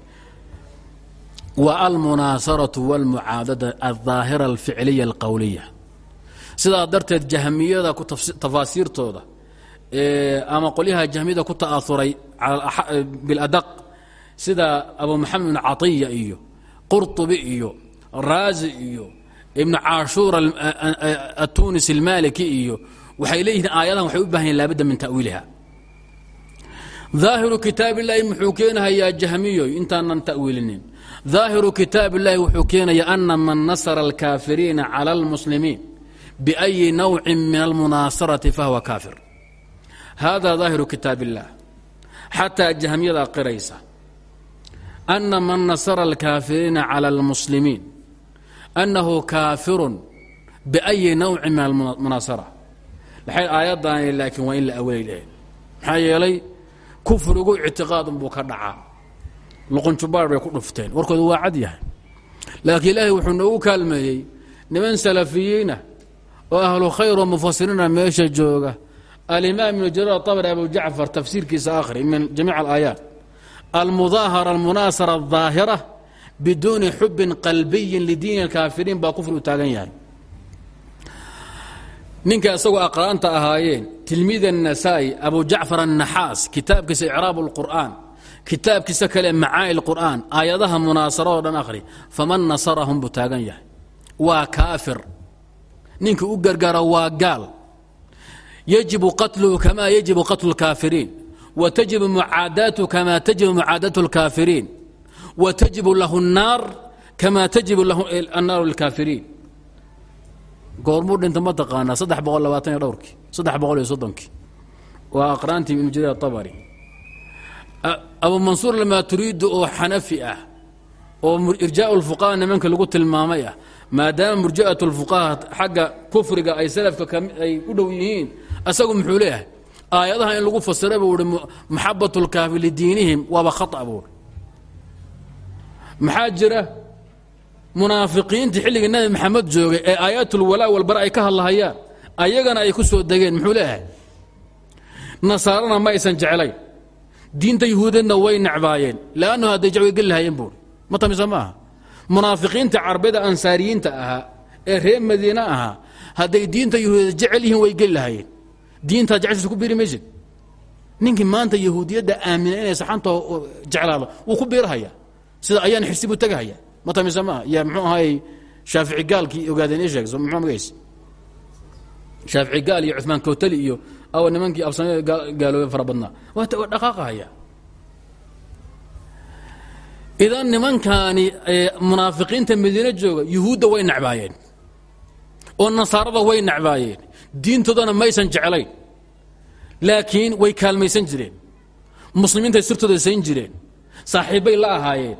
A: Wa almunaasaratu walmucaadada aldaahira alficliya alqowliya sidaa darteed jahmiyada tafaasiirtooda ama qolyaha jahmiyada ku ta'auray biladaq sida abu maxamed ibn caiya iyo qurطubi iyo raazi iyo ibnu caashuur atunis almaliki iyo waxay leeyihiin aayadahan waxay u baahan yahin min tawiiliha. Daahiru kitaab illaahi muxuu keenahayaa jahmiyo intaanan tawiilinin. Daahiru kitaab illaahi wuxuu keenaya ana man nasara alkaafiriina cala almuslimiin biayi nawcin min almunaasarati fahuwa kaafir. Hada daahiru kitaab illaah xataa jahmiyada qiraysa. Ana man nasara alkaafiriina cala almuslimiin annahu kaafiru biأyi nawci min almunaasara waxay aayaddaani laakiin waa in la aweli lahayd maxaa yeelay kufrigu ictiqaadun buu ka dhacaa luqunjubaar bay ku dhufteen warkoodu waa cad yahay laakiin ilaahay wuxuu noogu kaalmeeyey niman salafiyiinah oo ahlu khayr oo mufasiriina meesha jooga alimaam ibnu jariir atabri abu jacfar tafsiirkiisa akhri min jamiic alaayaat almudaahara almunaasara aldaahira biduuni xubin qalbiyin lidiini alkaafiriin baa kufri u taagan yahay ninka isagoo aqraanta ahaayeen tilmiid الnasaa-i abu jacfar الnaxaas kitaabkiisa icraab اlqur'an kitaabkiisa kale macaani اlqur'an aayadaha munaasarado dhan akhri faman nasarahum buu taagan yahay waa kaafir ninka u gargaara waa gaal yajibu qatluhu kamaa yajibu qatlu اlkaafiriin watajibu mucaadaatu kama tajibu mucaadaatu اlkaafiriin watajibu lahu الnaar kama tajibu lahu annaaru lilkaafiriin goormuu dhinta ma taqaanaa saddex boqol labaatan iyo dhowrkii saddex boqol iyo soddonkii waa aqraantii ibnu jariir atabari abu mansuur lamaaturiidi oo xanafi ah oo irjaa lfuqaha nimanka lagu tilmaamay ah maadaama murji'at lfuqaha xagga kufriga ay salafka ay u dhow yihiin asagu muxuu leeyahay aayadaha in lagu fasira buu ihi maxabat lkaafi lidiinihim waaba khata buui maxaa jira munaafiqiinta xilligii nabi maxamed joogay ee aayaatulwalaa walbara ay ka hadlahayaan? Ayagana ay ku soo degeen muxuu leeyahay? Nasaarana ma aysan jeclayn diinta yuhuudeedna way necbaayeen. Lannu hadday jacway geli lahayeen buui ma tamisa maaha? Munaafiqiinta carbida ansaariyiinta ahaa ee reer madiine ahaa hadday diinta yahuudeed jecel yihiin way geli lahayeen diintaa ku biiri maysid ninkii maanta yahuudiyadda aamina inay saxanta jeclaado wuu ku biirahaya sida ayaan xirsi buu tegahaya ma tamisa maaha ya mxuu ahaay shaafici gaalkii ogaadeen ii sheeg muxuu magays shaafici gaal iyo cumaan kowtali iyo awa nimankii absamee gaaloobe fara badnaa. Waa dhaqaaqahaya. Idan nimankaani munaafiqiinta madiine jooga yuhuudda way necbaayeen. Oo nasaarada way necbaayeen. Diintoodana maysan jeclayn. Laakiin way kaalmaysan jireen. Muslimiintay sirtooda sayn jireen. Saaxiibbay la ahaayeen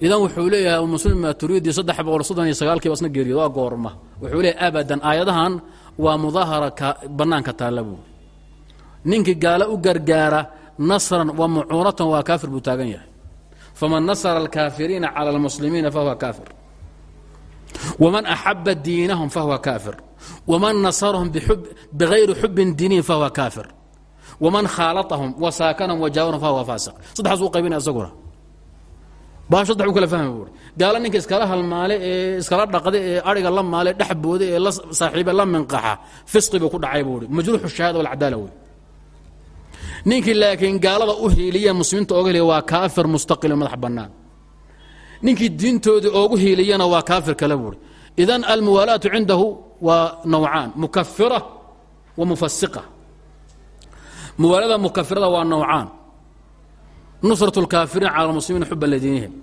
A: idan wuxuu leeyahay abumuslim maturidi saddex boqol soddon iyo waa goorma. Wuxuu leeyahay abadan aayadahan waa mudaahara bannaanka taalla buuri ninkii u gargaara nasran wa mucuunatan waa kaafir buu taagan yahay. Faman nasara alkaafiriina cala almuslimiina fahuwa kaafir. Waman axaba diinahum fahuwa kaafir. Waman nasarahum bigayri xubin diiniin fahuwa kaafir. Waman khaalatahum wasaakanahum wajaawarahum fahuwa faasiq. Saddexaas uu qaybinaya isaguna baa saddex u kala fahma buuri. Gaalo ninka iskala halmaale ee iskala dhaqda ee ariga la maale dhexbooda ee la saaxiibe la minqaxa fisqi buu ku dhacay buuri. Majruuxu shahaada walcadaala wey ninkii laakiin gaalada u hiiliya muslimiinta ooga waa kaafir mustaqilo madax bannaan. Ninkii diintoodii oogu hiiliyana waa kaafir kale buuri. Idan almuwaalaatu cindahu waa nawcaan mukafira wa mufasiqa muwaalada mukafirada waa nawcaan nusraة اlkaafiriin calى اlmuslimiina xuba ladiinihim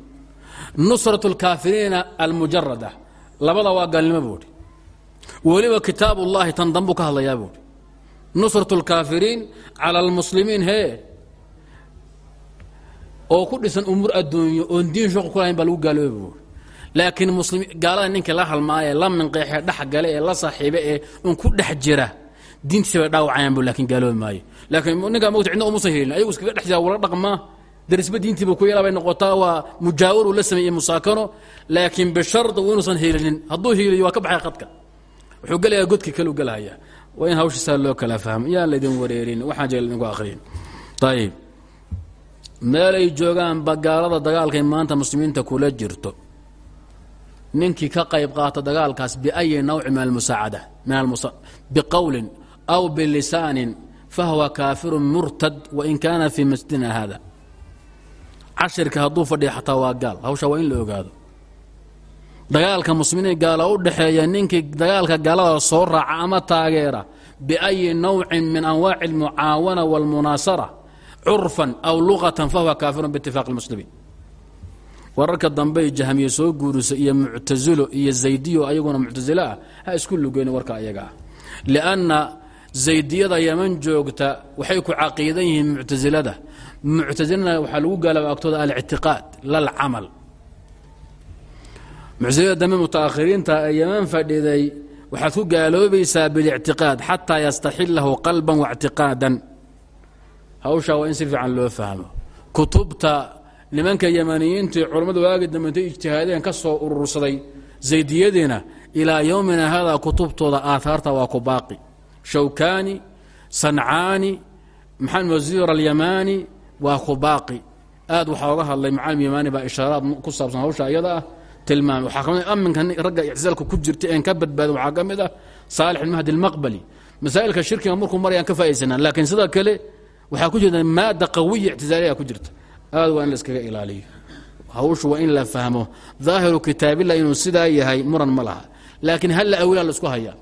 A: nusraة اlkaafiriina almujarada labada waa gaalnimo buuhi weliba kitaab ullahi tan danbuu ka hadlayaa buuhi nusraة اlkaafiriin calى اlmuslimiin hee oo ku dhisan umuur adduunyo oon diin shaqo ku lahayn baa lagu gaalooba buuhi laakiin gaalada ninkii la halmaaya la minqeexee dhex gale ee la saaxiibe ee un ku dhex jira diintiisa bay dhaawacayaan bu lakin gaaloobi maayo laakiin ninkaa mogta cidna umusan helin ayagu iskaga dhex jira wala dhaqmaa darisba diintiiba ku bay noqotaa waa mujaawar uu la sameeyey musaakano laakiin bishard inuusan helinin hadduu heliyo waa ka baxay khadka. Wuxuu gelayaa godki kaleu gelahaya waa in hawshiisaa loo kala fahmo. Yaan laydin wareerin. Waxaan jee laydinku akhriyin. Ayib meelay joogaanba gaalada dagaalkay maanta muslimiinta kula jirto. Ninkii ka qayb qaata dagaalkaas biayi nawci min almusaacada biqowlin aw bilisaanin fahuwa kaafiru murtad wain kaana fii masjidina hada cashirka hadduu fadhiya xataa waa gaal. Hawshaa waa in la ogaado. Dagaalka muslimiin gaala u dhexeeya ninkii dagaalka gaalada soo raaca ama taageera biayi nawcin min anwaaci almucaawana wاlmunaasara curfan aw lugatan fahuwa kaafirun biitifaaq اlmuslimiin wararka dambey jahmiye soo guurisa iyo muctasilo iyo zaydiyo ayaguna muctasilo ah ha isku lugeyn warka ayaga ah. Lianna zaydiyada yaman joogta waxay ku caqiidan yihiin muctasilada muctasilana waxaa lagu gaalaaba agtooda alictiqaad lalcamal. Muctasilada dambe mutaakhiriinta ee yaman fadhiday waxaad ku gaaloobaysaa bilictiqaad xataa yastaxilahu qalban waictiqaadan hawshaa waa in si fiican loo fahmo. Kutubta nimanka yamaniyiintai culammada waagi dambe intay ijtihaadeen ka soo urursaday zaydiyadiina ilaa yowmina hada kutubtooda aaaarta waa ku baaqi. Shawkani sancaani maxamed wasiir alyamaani waa ku baaqi. Aad waxaa oga hadlay macaalim yamaani baa ishaaraad ku saabsan hawsha iyada ah. Tilmaamay waxaa ka mid aminka ragga ictisaalka ku jirta een ka badbaadin waxaa ka mid ah saalix ibn mahdi almaqbali. Masaa'ilka shirkiga markuu marayaan ka faa'iidsanaa laakiin sidoo kale waxaa ku jirta maada qawiya ictisaaliya ku jirta. Aad waa in la iskaga ilaaliyo. Hawshu waa in la fahmo. Daahiru kitaabillah inuu sidaa yahay muran ma laha. Laakiin hal la awilaa la isku hayaa.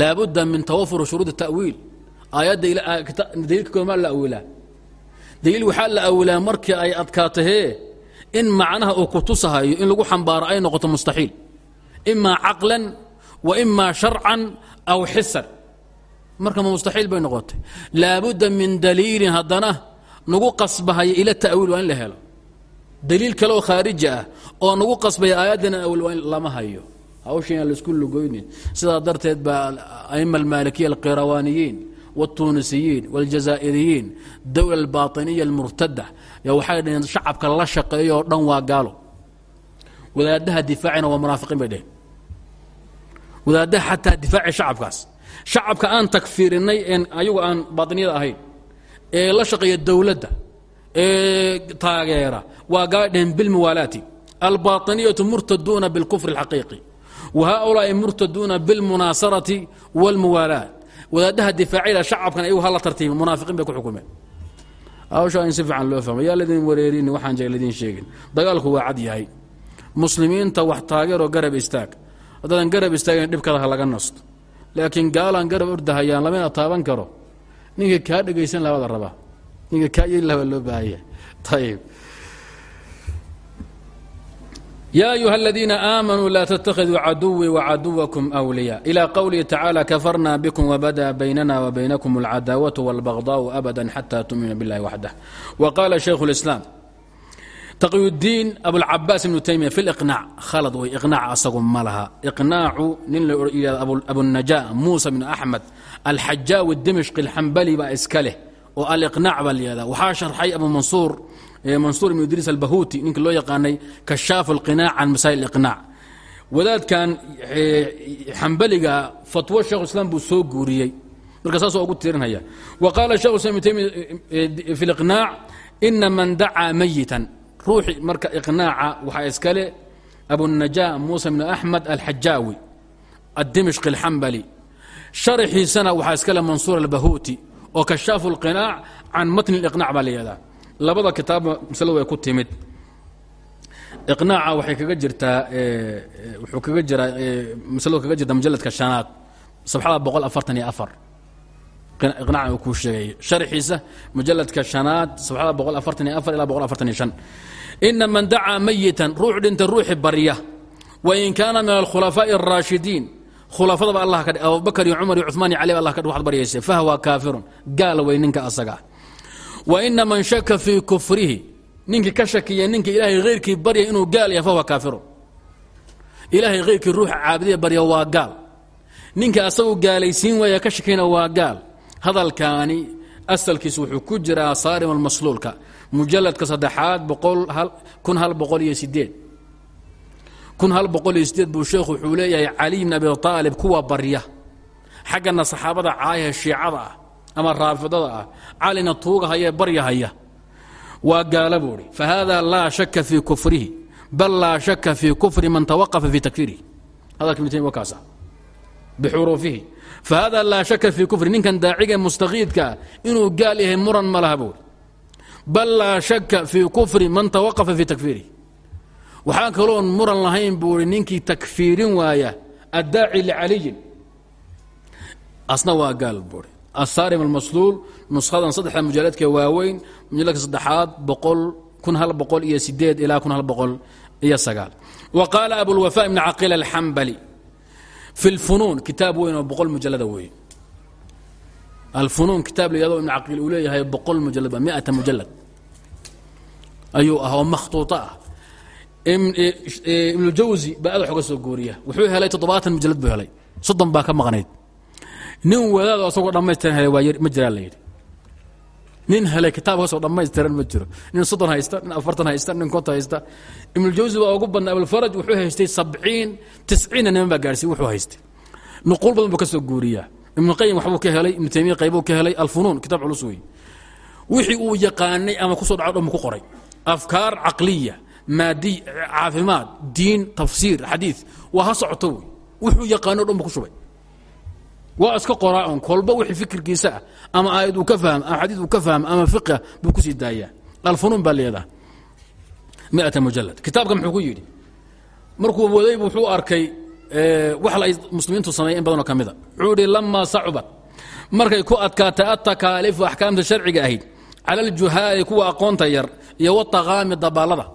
A: Laabudda min tawafur shuruud tawiil. Aayadda daliilka koomaa la awilaa daliil waxaa la awilaa markii ay adkaatahee in macnaha uu ku tusahayo in lagu xambaaro ay noqoto mustaxiil. Imaa caqlan wa imaa sharcan aw xisan marka ma mustaxiil bay noqotay. Laabudda min daliilin haddana nagu qasbahaya ila ta'wiil waa in la helo. Daliil kale oo khaariji ah oo nagu qasbaya aayaddana awil waa in lama hayo. Hawshan aan la isku lugoynin. Sidaa darteed baa aima almaalikiya alqirawaaniyiin wاltunisiyiin wاljazaa'iriyiin dowla albaطiniya almurtada y waxay dhaheen shacabka la shaqeeyo oo dhan waa gaalo wadaadaha difaacina waa munaafiqiin bay dheheen wadaadaha xataa difaaci shacabkaas shacabka aan takfiirinay een ayagu aan baaطiniyada ahayn ee la shaqeeya dowladda ee taageera waa gaala dheheen bilmuwaalaati albaطiniyatu murtaduuna biاlkufr اlxaqiiqi wa haؤulaaءi murtaduuna biاlmunaasarati wاlmuwaalaat wadaadaha difaacida shacabkan ayagu hala tartiibi munaafiqiin bay ku xukumeen. Hawshaa in si fiican loo fahmo. Yaa ladin wareerini waxaan ladin sheegin. Dagaalku waa cad yahay. Muslimiinta wax taageeroo garab istaag. Haddaadan garab istaagin dhibkada ha laga nasto laakiin gaalaan garab ordahayaan lamana taaban karo. Ninka kaa dhegaysan laha bada rabaa. Ninka kaa yeeli laha baa loo baahanya ayib يا أيها الذين آمنوا لا تتخذوا عدوي وعدوكم أولياء إلى قوله تعالى كفرنا بكم وبدا بيننا وبينكم العداوة والبغضاء أبدا حتى تؤمنوا بالله وحده وقال شيخ الإسلام تقي الدين أبو العباس بن تيمية في الإقناع خلط وإقناع أصغم مالها إقناع أبو, أبو النجاة موسى بن أحمد الحجاوي الدمشقي الحنبلي بإسكاله والإقناع باليدا وحاشر حي أبو منصور mansuur ibnu idriis albahuuti ninka loo yaqaanay kashaafu alqinaac can masaa'il iqnaac wadaadkan xambaliga fatwo shekhu islam buu soo guuriyey. Marka saasoo ugu tirinhaya wa qaala shekhu islam ibnu taymiya fi liqnaac ina man dacaa mayitan ruuxi marka iqnaaca waxaa iskale abunajaa muusa bnu axmed alxajaawi addimishqi alxambali sharaxiisana waxaa iskale mansuur albahuuti oo kashaafu alqinaac can matni liqnac baa la yihahdaa labada kitaabba masladu way ku timid iqnaaca waxay kaga jirtaa wuxuu kaga jiraa masladu kaga jirta mujaladka shanaad sabxada boqol afartan iyo afar iqnaaca uu kuu sheegay sharxiisa mujaladka shanaad sabxada boqol afartan iyo afar ilaa boqol afartan iyo shan ina man dacaa mayitan ruux dhinta ruuxi barya wain kaana min alkhulafaaءi الraashidiin khulafadaba allah ka abubakar iyo cumar iyo cuثmaan iyo cali ba allah ka waxad baryaysa fahwa kaafirun gaal way ninka asaga waina man shaka fii kufrihi. Ninkii ka shakiya ninka ilaahay hayrkii barya inuu gaal yahay fahuwa kaafiru. Ilaahay hayrkii ruuxa caabudaya barya waa gaal. Ninka asagu gaalaysiin waaya ka shakiyna waa gaal. Hadalkaani asalkiisu wuxuu ku jiraa saarim almasluulka mujaladka saddexaad kun hal boqol iyo sideed kun hal boqol iyo sideed buu sheekhu wuxuu leeyahay caliy bn abi aalib kuwa barya. Xaggana saxaabada caayaha shiicada ah ama raafidada ah. Calina tuugahaya baryahaya. Waa gaala buuhi fahada laa shaka fii kufrihi bal laa shaka fii kufri man tawaqafa fii takfirihi hadalka ibn taymiya kaasa. Bixuruufihi. Fahada laa shaka fii kufri ninkan daaciga mustakiidka ah inuu gaal yahay muran ma laha buuhi bal laa shaka fii kufri man tawaqafa fii takfirihi waxaa kaloon muran lahayn buuhi ninkii takfiirin waaya addaaci licaliyin asna waa gaal buuhi asaarim almasluul nushadan saddexda mujaladka waaweyn mujaladka saddexaad iyo sideed ilaa iyo sagaal wa qaala abulwafa ibn caqiil alxambali fi lfunuun kitaab weyn oo boqol mujalada weeye alfunuun kitaab la yado ibn caqiil uu leeyahay boqol mujalad ba miata mujalad ayuu ah oo makhtuuto ah ibnujawsi baa adax oga soo gooriya wuxuu helay toddobaatan mujalad buu helay soddon baa ka maqnayd nin wadaado asagoo dhammaystiran waa ma jiraa la yidhi. Nin helay kitaab ka soo dhammaystiran ma jiro. Nin soddon haysta nin afartan haysta nin konton haysta. Ibnujawsi waa ugu badnaa abulfaraj wuxuu haystay sabciin tisciinna niman baa gaarsiiy wuxuu haystay. Nuquul badan buu ka soo guuriyaa. Ibnuqayim waxbuu ka helay ibnu taymiya qaybuu ka helay alfunuun kitaab culus wey wixii uu yaqaanay ama ku soo dhaco dhan buu ku qoray. Afkaar caqliya maadiy caafimaad diin tafsiir xadiid waa ha socoto wey wuxuu yaqaano dhan buu ku shubay waa iska qoraa kolba wixii fikirkiisa ah ama aayad uu ka faham ama xadiid uu ka faham ama fiqah buu ku sii daayaa alfunuun baa leedaha miata mujalad. Kitaabka muxuu ku yidhi markuu waday wuxuu arkay wax ay muslimiintu sameeya in badanoo ka mida wuxuu yihi lamaa sacubat markay ku adkaatay atakaalifu axkaamta sharciga ahayd. Cala aljuhaali kuwa aqoonta yar iyo wataqaami dabaalada.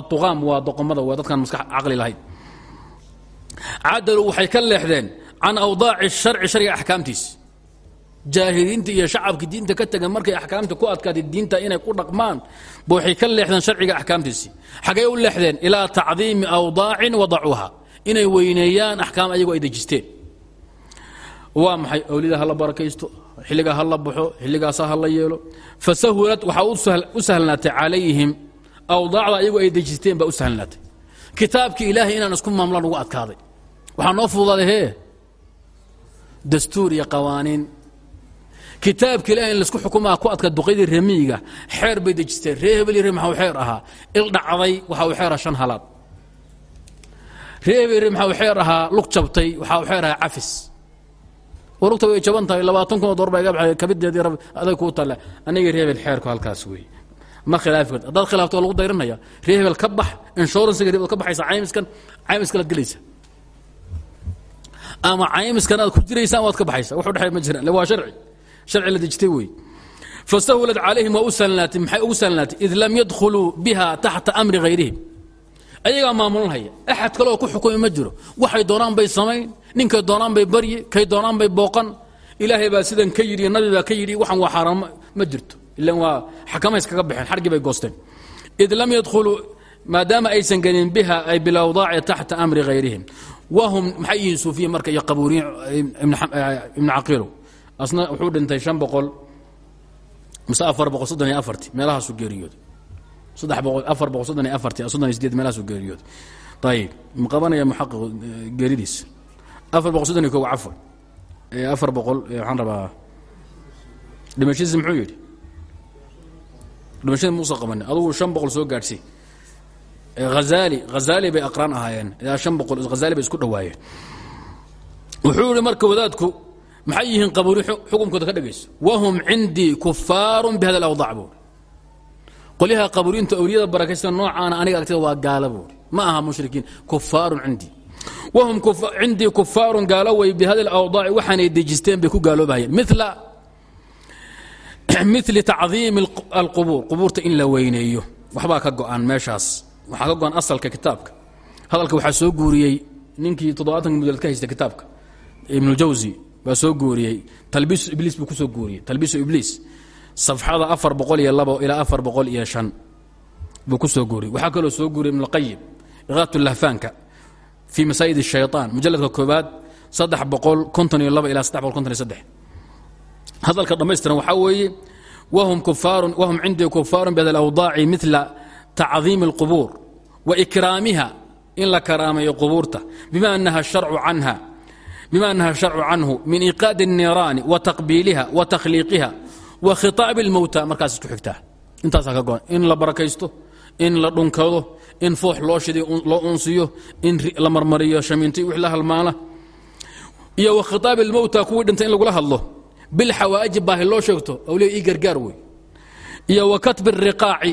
A: Atuqaam waa doqomada waa dadkaan maskax caqli lahayn cadalu waxay ka leexdeen can awdaaci sharci sharciga axkaamtiis. Jaahiliinta iyo shacabka diinta ka markay axkaamta ku adkaatay diinta inay ku dhaqmaan ba waxay ka leexdeen sharciga axkaamtiisii xaggay u leexdeen? Ilaa tacdiimi awdaacin wadacuuha inay weyneeyaan axkaam ayagoo ay dejisteen. Waa maxay? Awliyada ha la barakaysto xilligaa ha la baxo yeelo. Fasahulad waxaa u sahlnaatay calayhim. Awdaacda ayagoo ay dejisteen baa u sahlnaatay. Kitaabkii inaan isku maamlaan ugu adkaaday. Waxaa noo fududaaday dastuur iyo qawaaniin kitaabka ilahi in la isku xukumaa ku adka duqaydii remiyiga xeer bay dejisteen. Ree hebel iyo ree maxaa xeer ahaa. Il dhacday waxa uu xeer ahaa shan halaad. Ree hebel ree maxaa uu xeer ahaa lug jabtay waxa uu xeer ahaa cafis. War lugta way jaban tahay labaatan kun oo door baa iga baxay kabideedii rab adag kuu talle. Aniga ree hebel xeerku halkaas weeye. Ma khilaafi karta. Haddaad khilaafto waa lagu dayranaya ree hebel ka bax inshuransiga ree ka baxaysa caymiskan caymiskanaad gelaysa ama caymiskan aad ku jiraysa ama waad ka baxaysa wax u dhexeey ma jiraan waa sharci. Sharci la dejitay wey fasahulad calayhim waa u sahlnaatay maxay ugu sahlnaatay id lam yadkhuluu biha taxta amri hayrihim ayagaa maamulanhaya axad kale oo ku xukumi ma jiro. Waxay doonaan bay samayn ninkay doonaan bay baryi kay doonaan bay booqan. Ilaahay baa sidan ka yidhi nabi baa ka yidhi waxan waa xaaraan ma jirto. Ilan waa xakamays kaga baxeen xargii bay goosteen. Id lam yadkhuluu maadaama aysan gelin biha ay bilawdaaci taxta amri hayrihim wahum maxay yihiin suufiya marka iyo qabuuriyin ibnu caqiilow asna wuxuu dhintay an boqol mise afar boqol soddon iyo afarti meelahaasu geeriyooday saddex boqol afar boqol soddon iyo afarti soddon iyo sideed meelahaasu geeriyooday ayib ma qabanaya muxaqiq geeridiisa afar boqol soddon iyo kow cafwan afar boqol waxaan rabaa dhimashadiisa muxuu yidhi dhimashadii muusa qabanin adugu shan boqol soo gaadhsi hazaali hazaali bay aqraan ahaayeen. Ilaa shan boqol bay isku dhawaayeen. Wuxuu yihi wadaadku maxay yihiin qabuuri xukumkooda ka dhegayso wahum cindii kufaarun bihada alawdac buuri qolyaha qabuuriinta awliyada barakaysta noocaana aniga agtida waa gaala ma aha mushrikiin kufaarun cindii wahum cindii kufaarun gaalo way bihada alawdaaci waxaanay dejisteen bay ku gaaloobahayeen. Mila mili tacdiimi alqubuur. Qubuurta in la weyneeyo. Waxbaa ka meeshaas waxaa ka go-an asalka kitaabka. Hadalka waxaa soo guuriyey ninkii toddobaatanka mudalad haysta kitaabka. Ibnujawsi baa soo guuriyey. Talbiisu ibliis buu ku soo guuriyey. Talbiisu ibliis safxada afar boqol iyo labo ilaa afar boqol iyo shan buu ku soo guuriyey. Soo guuriyey ibnulqayim iqaat lahfaanka fii masaa'id shayطaan mujaladka koobaad saddex boqol konton iyo labo ilaa saddex hadalka dhammaystiran waxaa weeye wahum kufaarun wahum cindii kufaarun bihada alawdaaci midla tacdiimi اlqubuur wa ikraamiha in la karaameeyo qubuurta bima naha sharcu canha bima naha sharcu canhu min iqaadi الniiraani wa taqbiiliha wa takhliiqiha wa khitaabi اlmowta markaas isku xigtaa intaasaa ka goan in la barakaysto in la dhunkado in foox loo shiday loo unsiyo in la marmariyo shamiintai wix la halmaala iyo wa khitaabi اlmowta kuwii dhintay in lagula hadlo bilxawaaji baahi loo sheegto awliya ii gargaar wey iyo wa katbi الriqaaci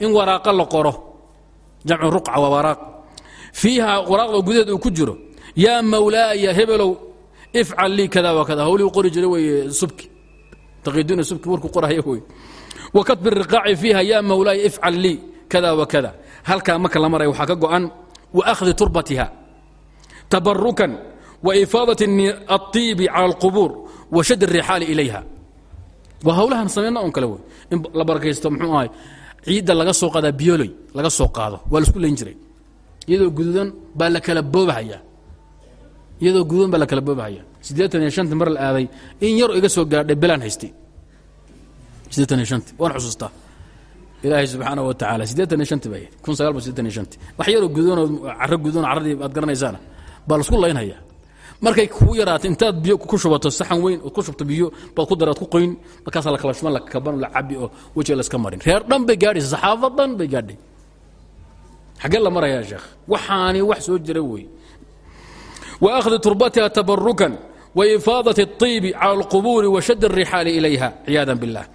A: in waraaqa la qoro. Jamcu ruca waa waraaq. Fiihaa waraaqda gudaheed uu ku jiro yaa mawlaaya hebelow ifcal lii kada wa kada hawlihii qori jira weeye subki. Taqidiina subki warku qoraya wey wa katb riqaaci fiiha yaa mawlaaya ifcal lii kada wa kada halkaa marka la maraya waxaa ka go-an wa akhdi turbatiha tabarukan wa ifaadati aiibi cala alqubuur wa shad riixaali ilayha. Waa hawlahan sameena on kale wey in la barakaysto mxuu ahay? Ciidda laga soo qaadaa biyoley laga soo qaado waa la isku layn jiray. Iyadoo guduudan baa la kala boobahaya. Iyadoo guduudan baa la kala boobahaya. Siddeetan iyo shanti mar la aaday in yar iga soo gaadhay belaan haystay. Siddeetan iyo shanti waan xusuustaa ilaahay subxaana wa tacaala siddeetan iyo shanti baa kun sagaal boqol siddeetan iyo shanti. Wax yaroo guduudanoo carro guduudan carradii aad garanaysaana baa la isku laynhaya markay kugu yaraatay intaad biyo ku shubato saxan weyn ood ku shubto biyo baad ku daraad ku qoyn markaasaa la kala shuban la kaban la cabi oo wejiga la iska marin reer dhan bay gaadhaysa saxaafad dhan bay gaadhay xaggee la marayaa sheekh waxaani wax soo jira wey wa akhdi turbatiha tabarukan wa ifaadat الطiibi cala اlqubuuri wa shad الrixaali ilayha ciyaada biاllah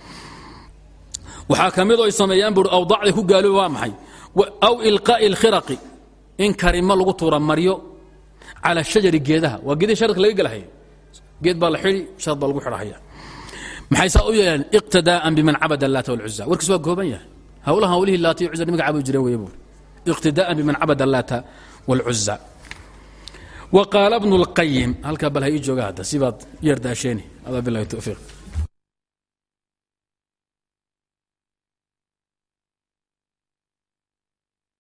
A: waxaa ka mid oo ay sameeyaan bui awdacday ku gaalooba waa maxay aw ilqaa'i اlkhiraqi in karimo lagu tuura maryo calى shajari geedaha waa geedihii sharadka laga gelahaya geed baa la xidhi shaad baa lagu xidhahaya maxay saa u yeeleen iqtidaa'an biman cabada allaata walcuza warkiis waa kooban yahay hawlaha hawlihii laata iyo cuza nimanka caabudi jireen weeye buuri iqtidaa'an biman cabada allaata walcuza wa qaala bnu اlqayim halkaa bal ha ii jooga hadda sibaad yeer daasheeni adaa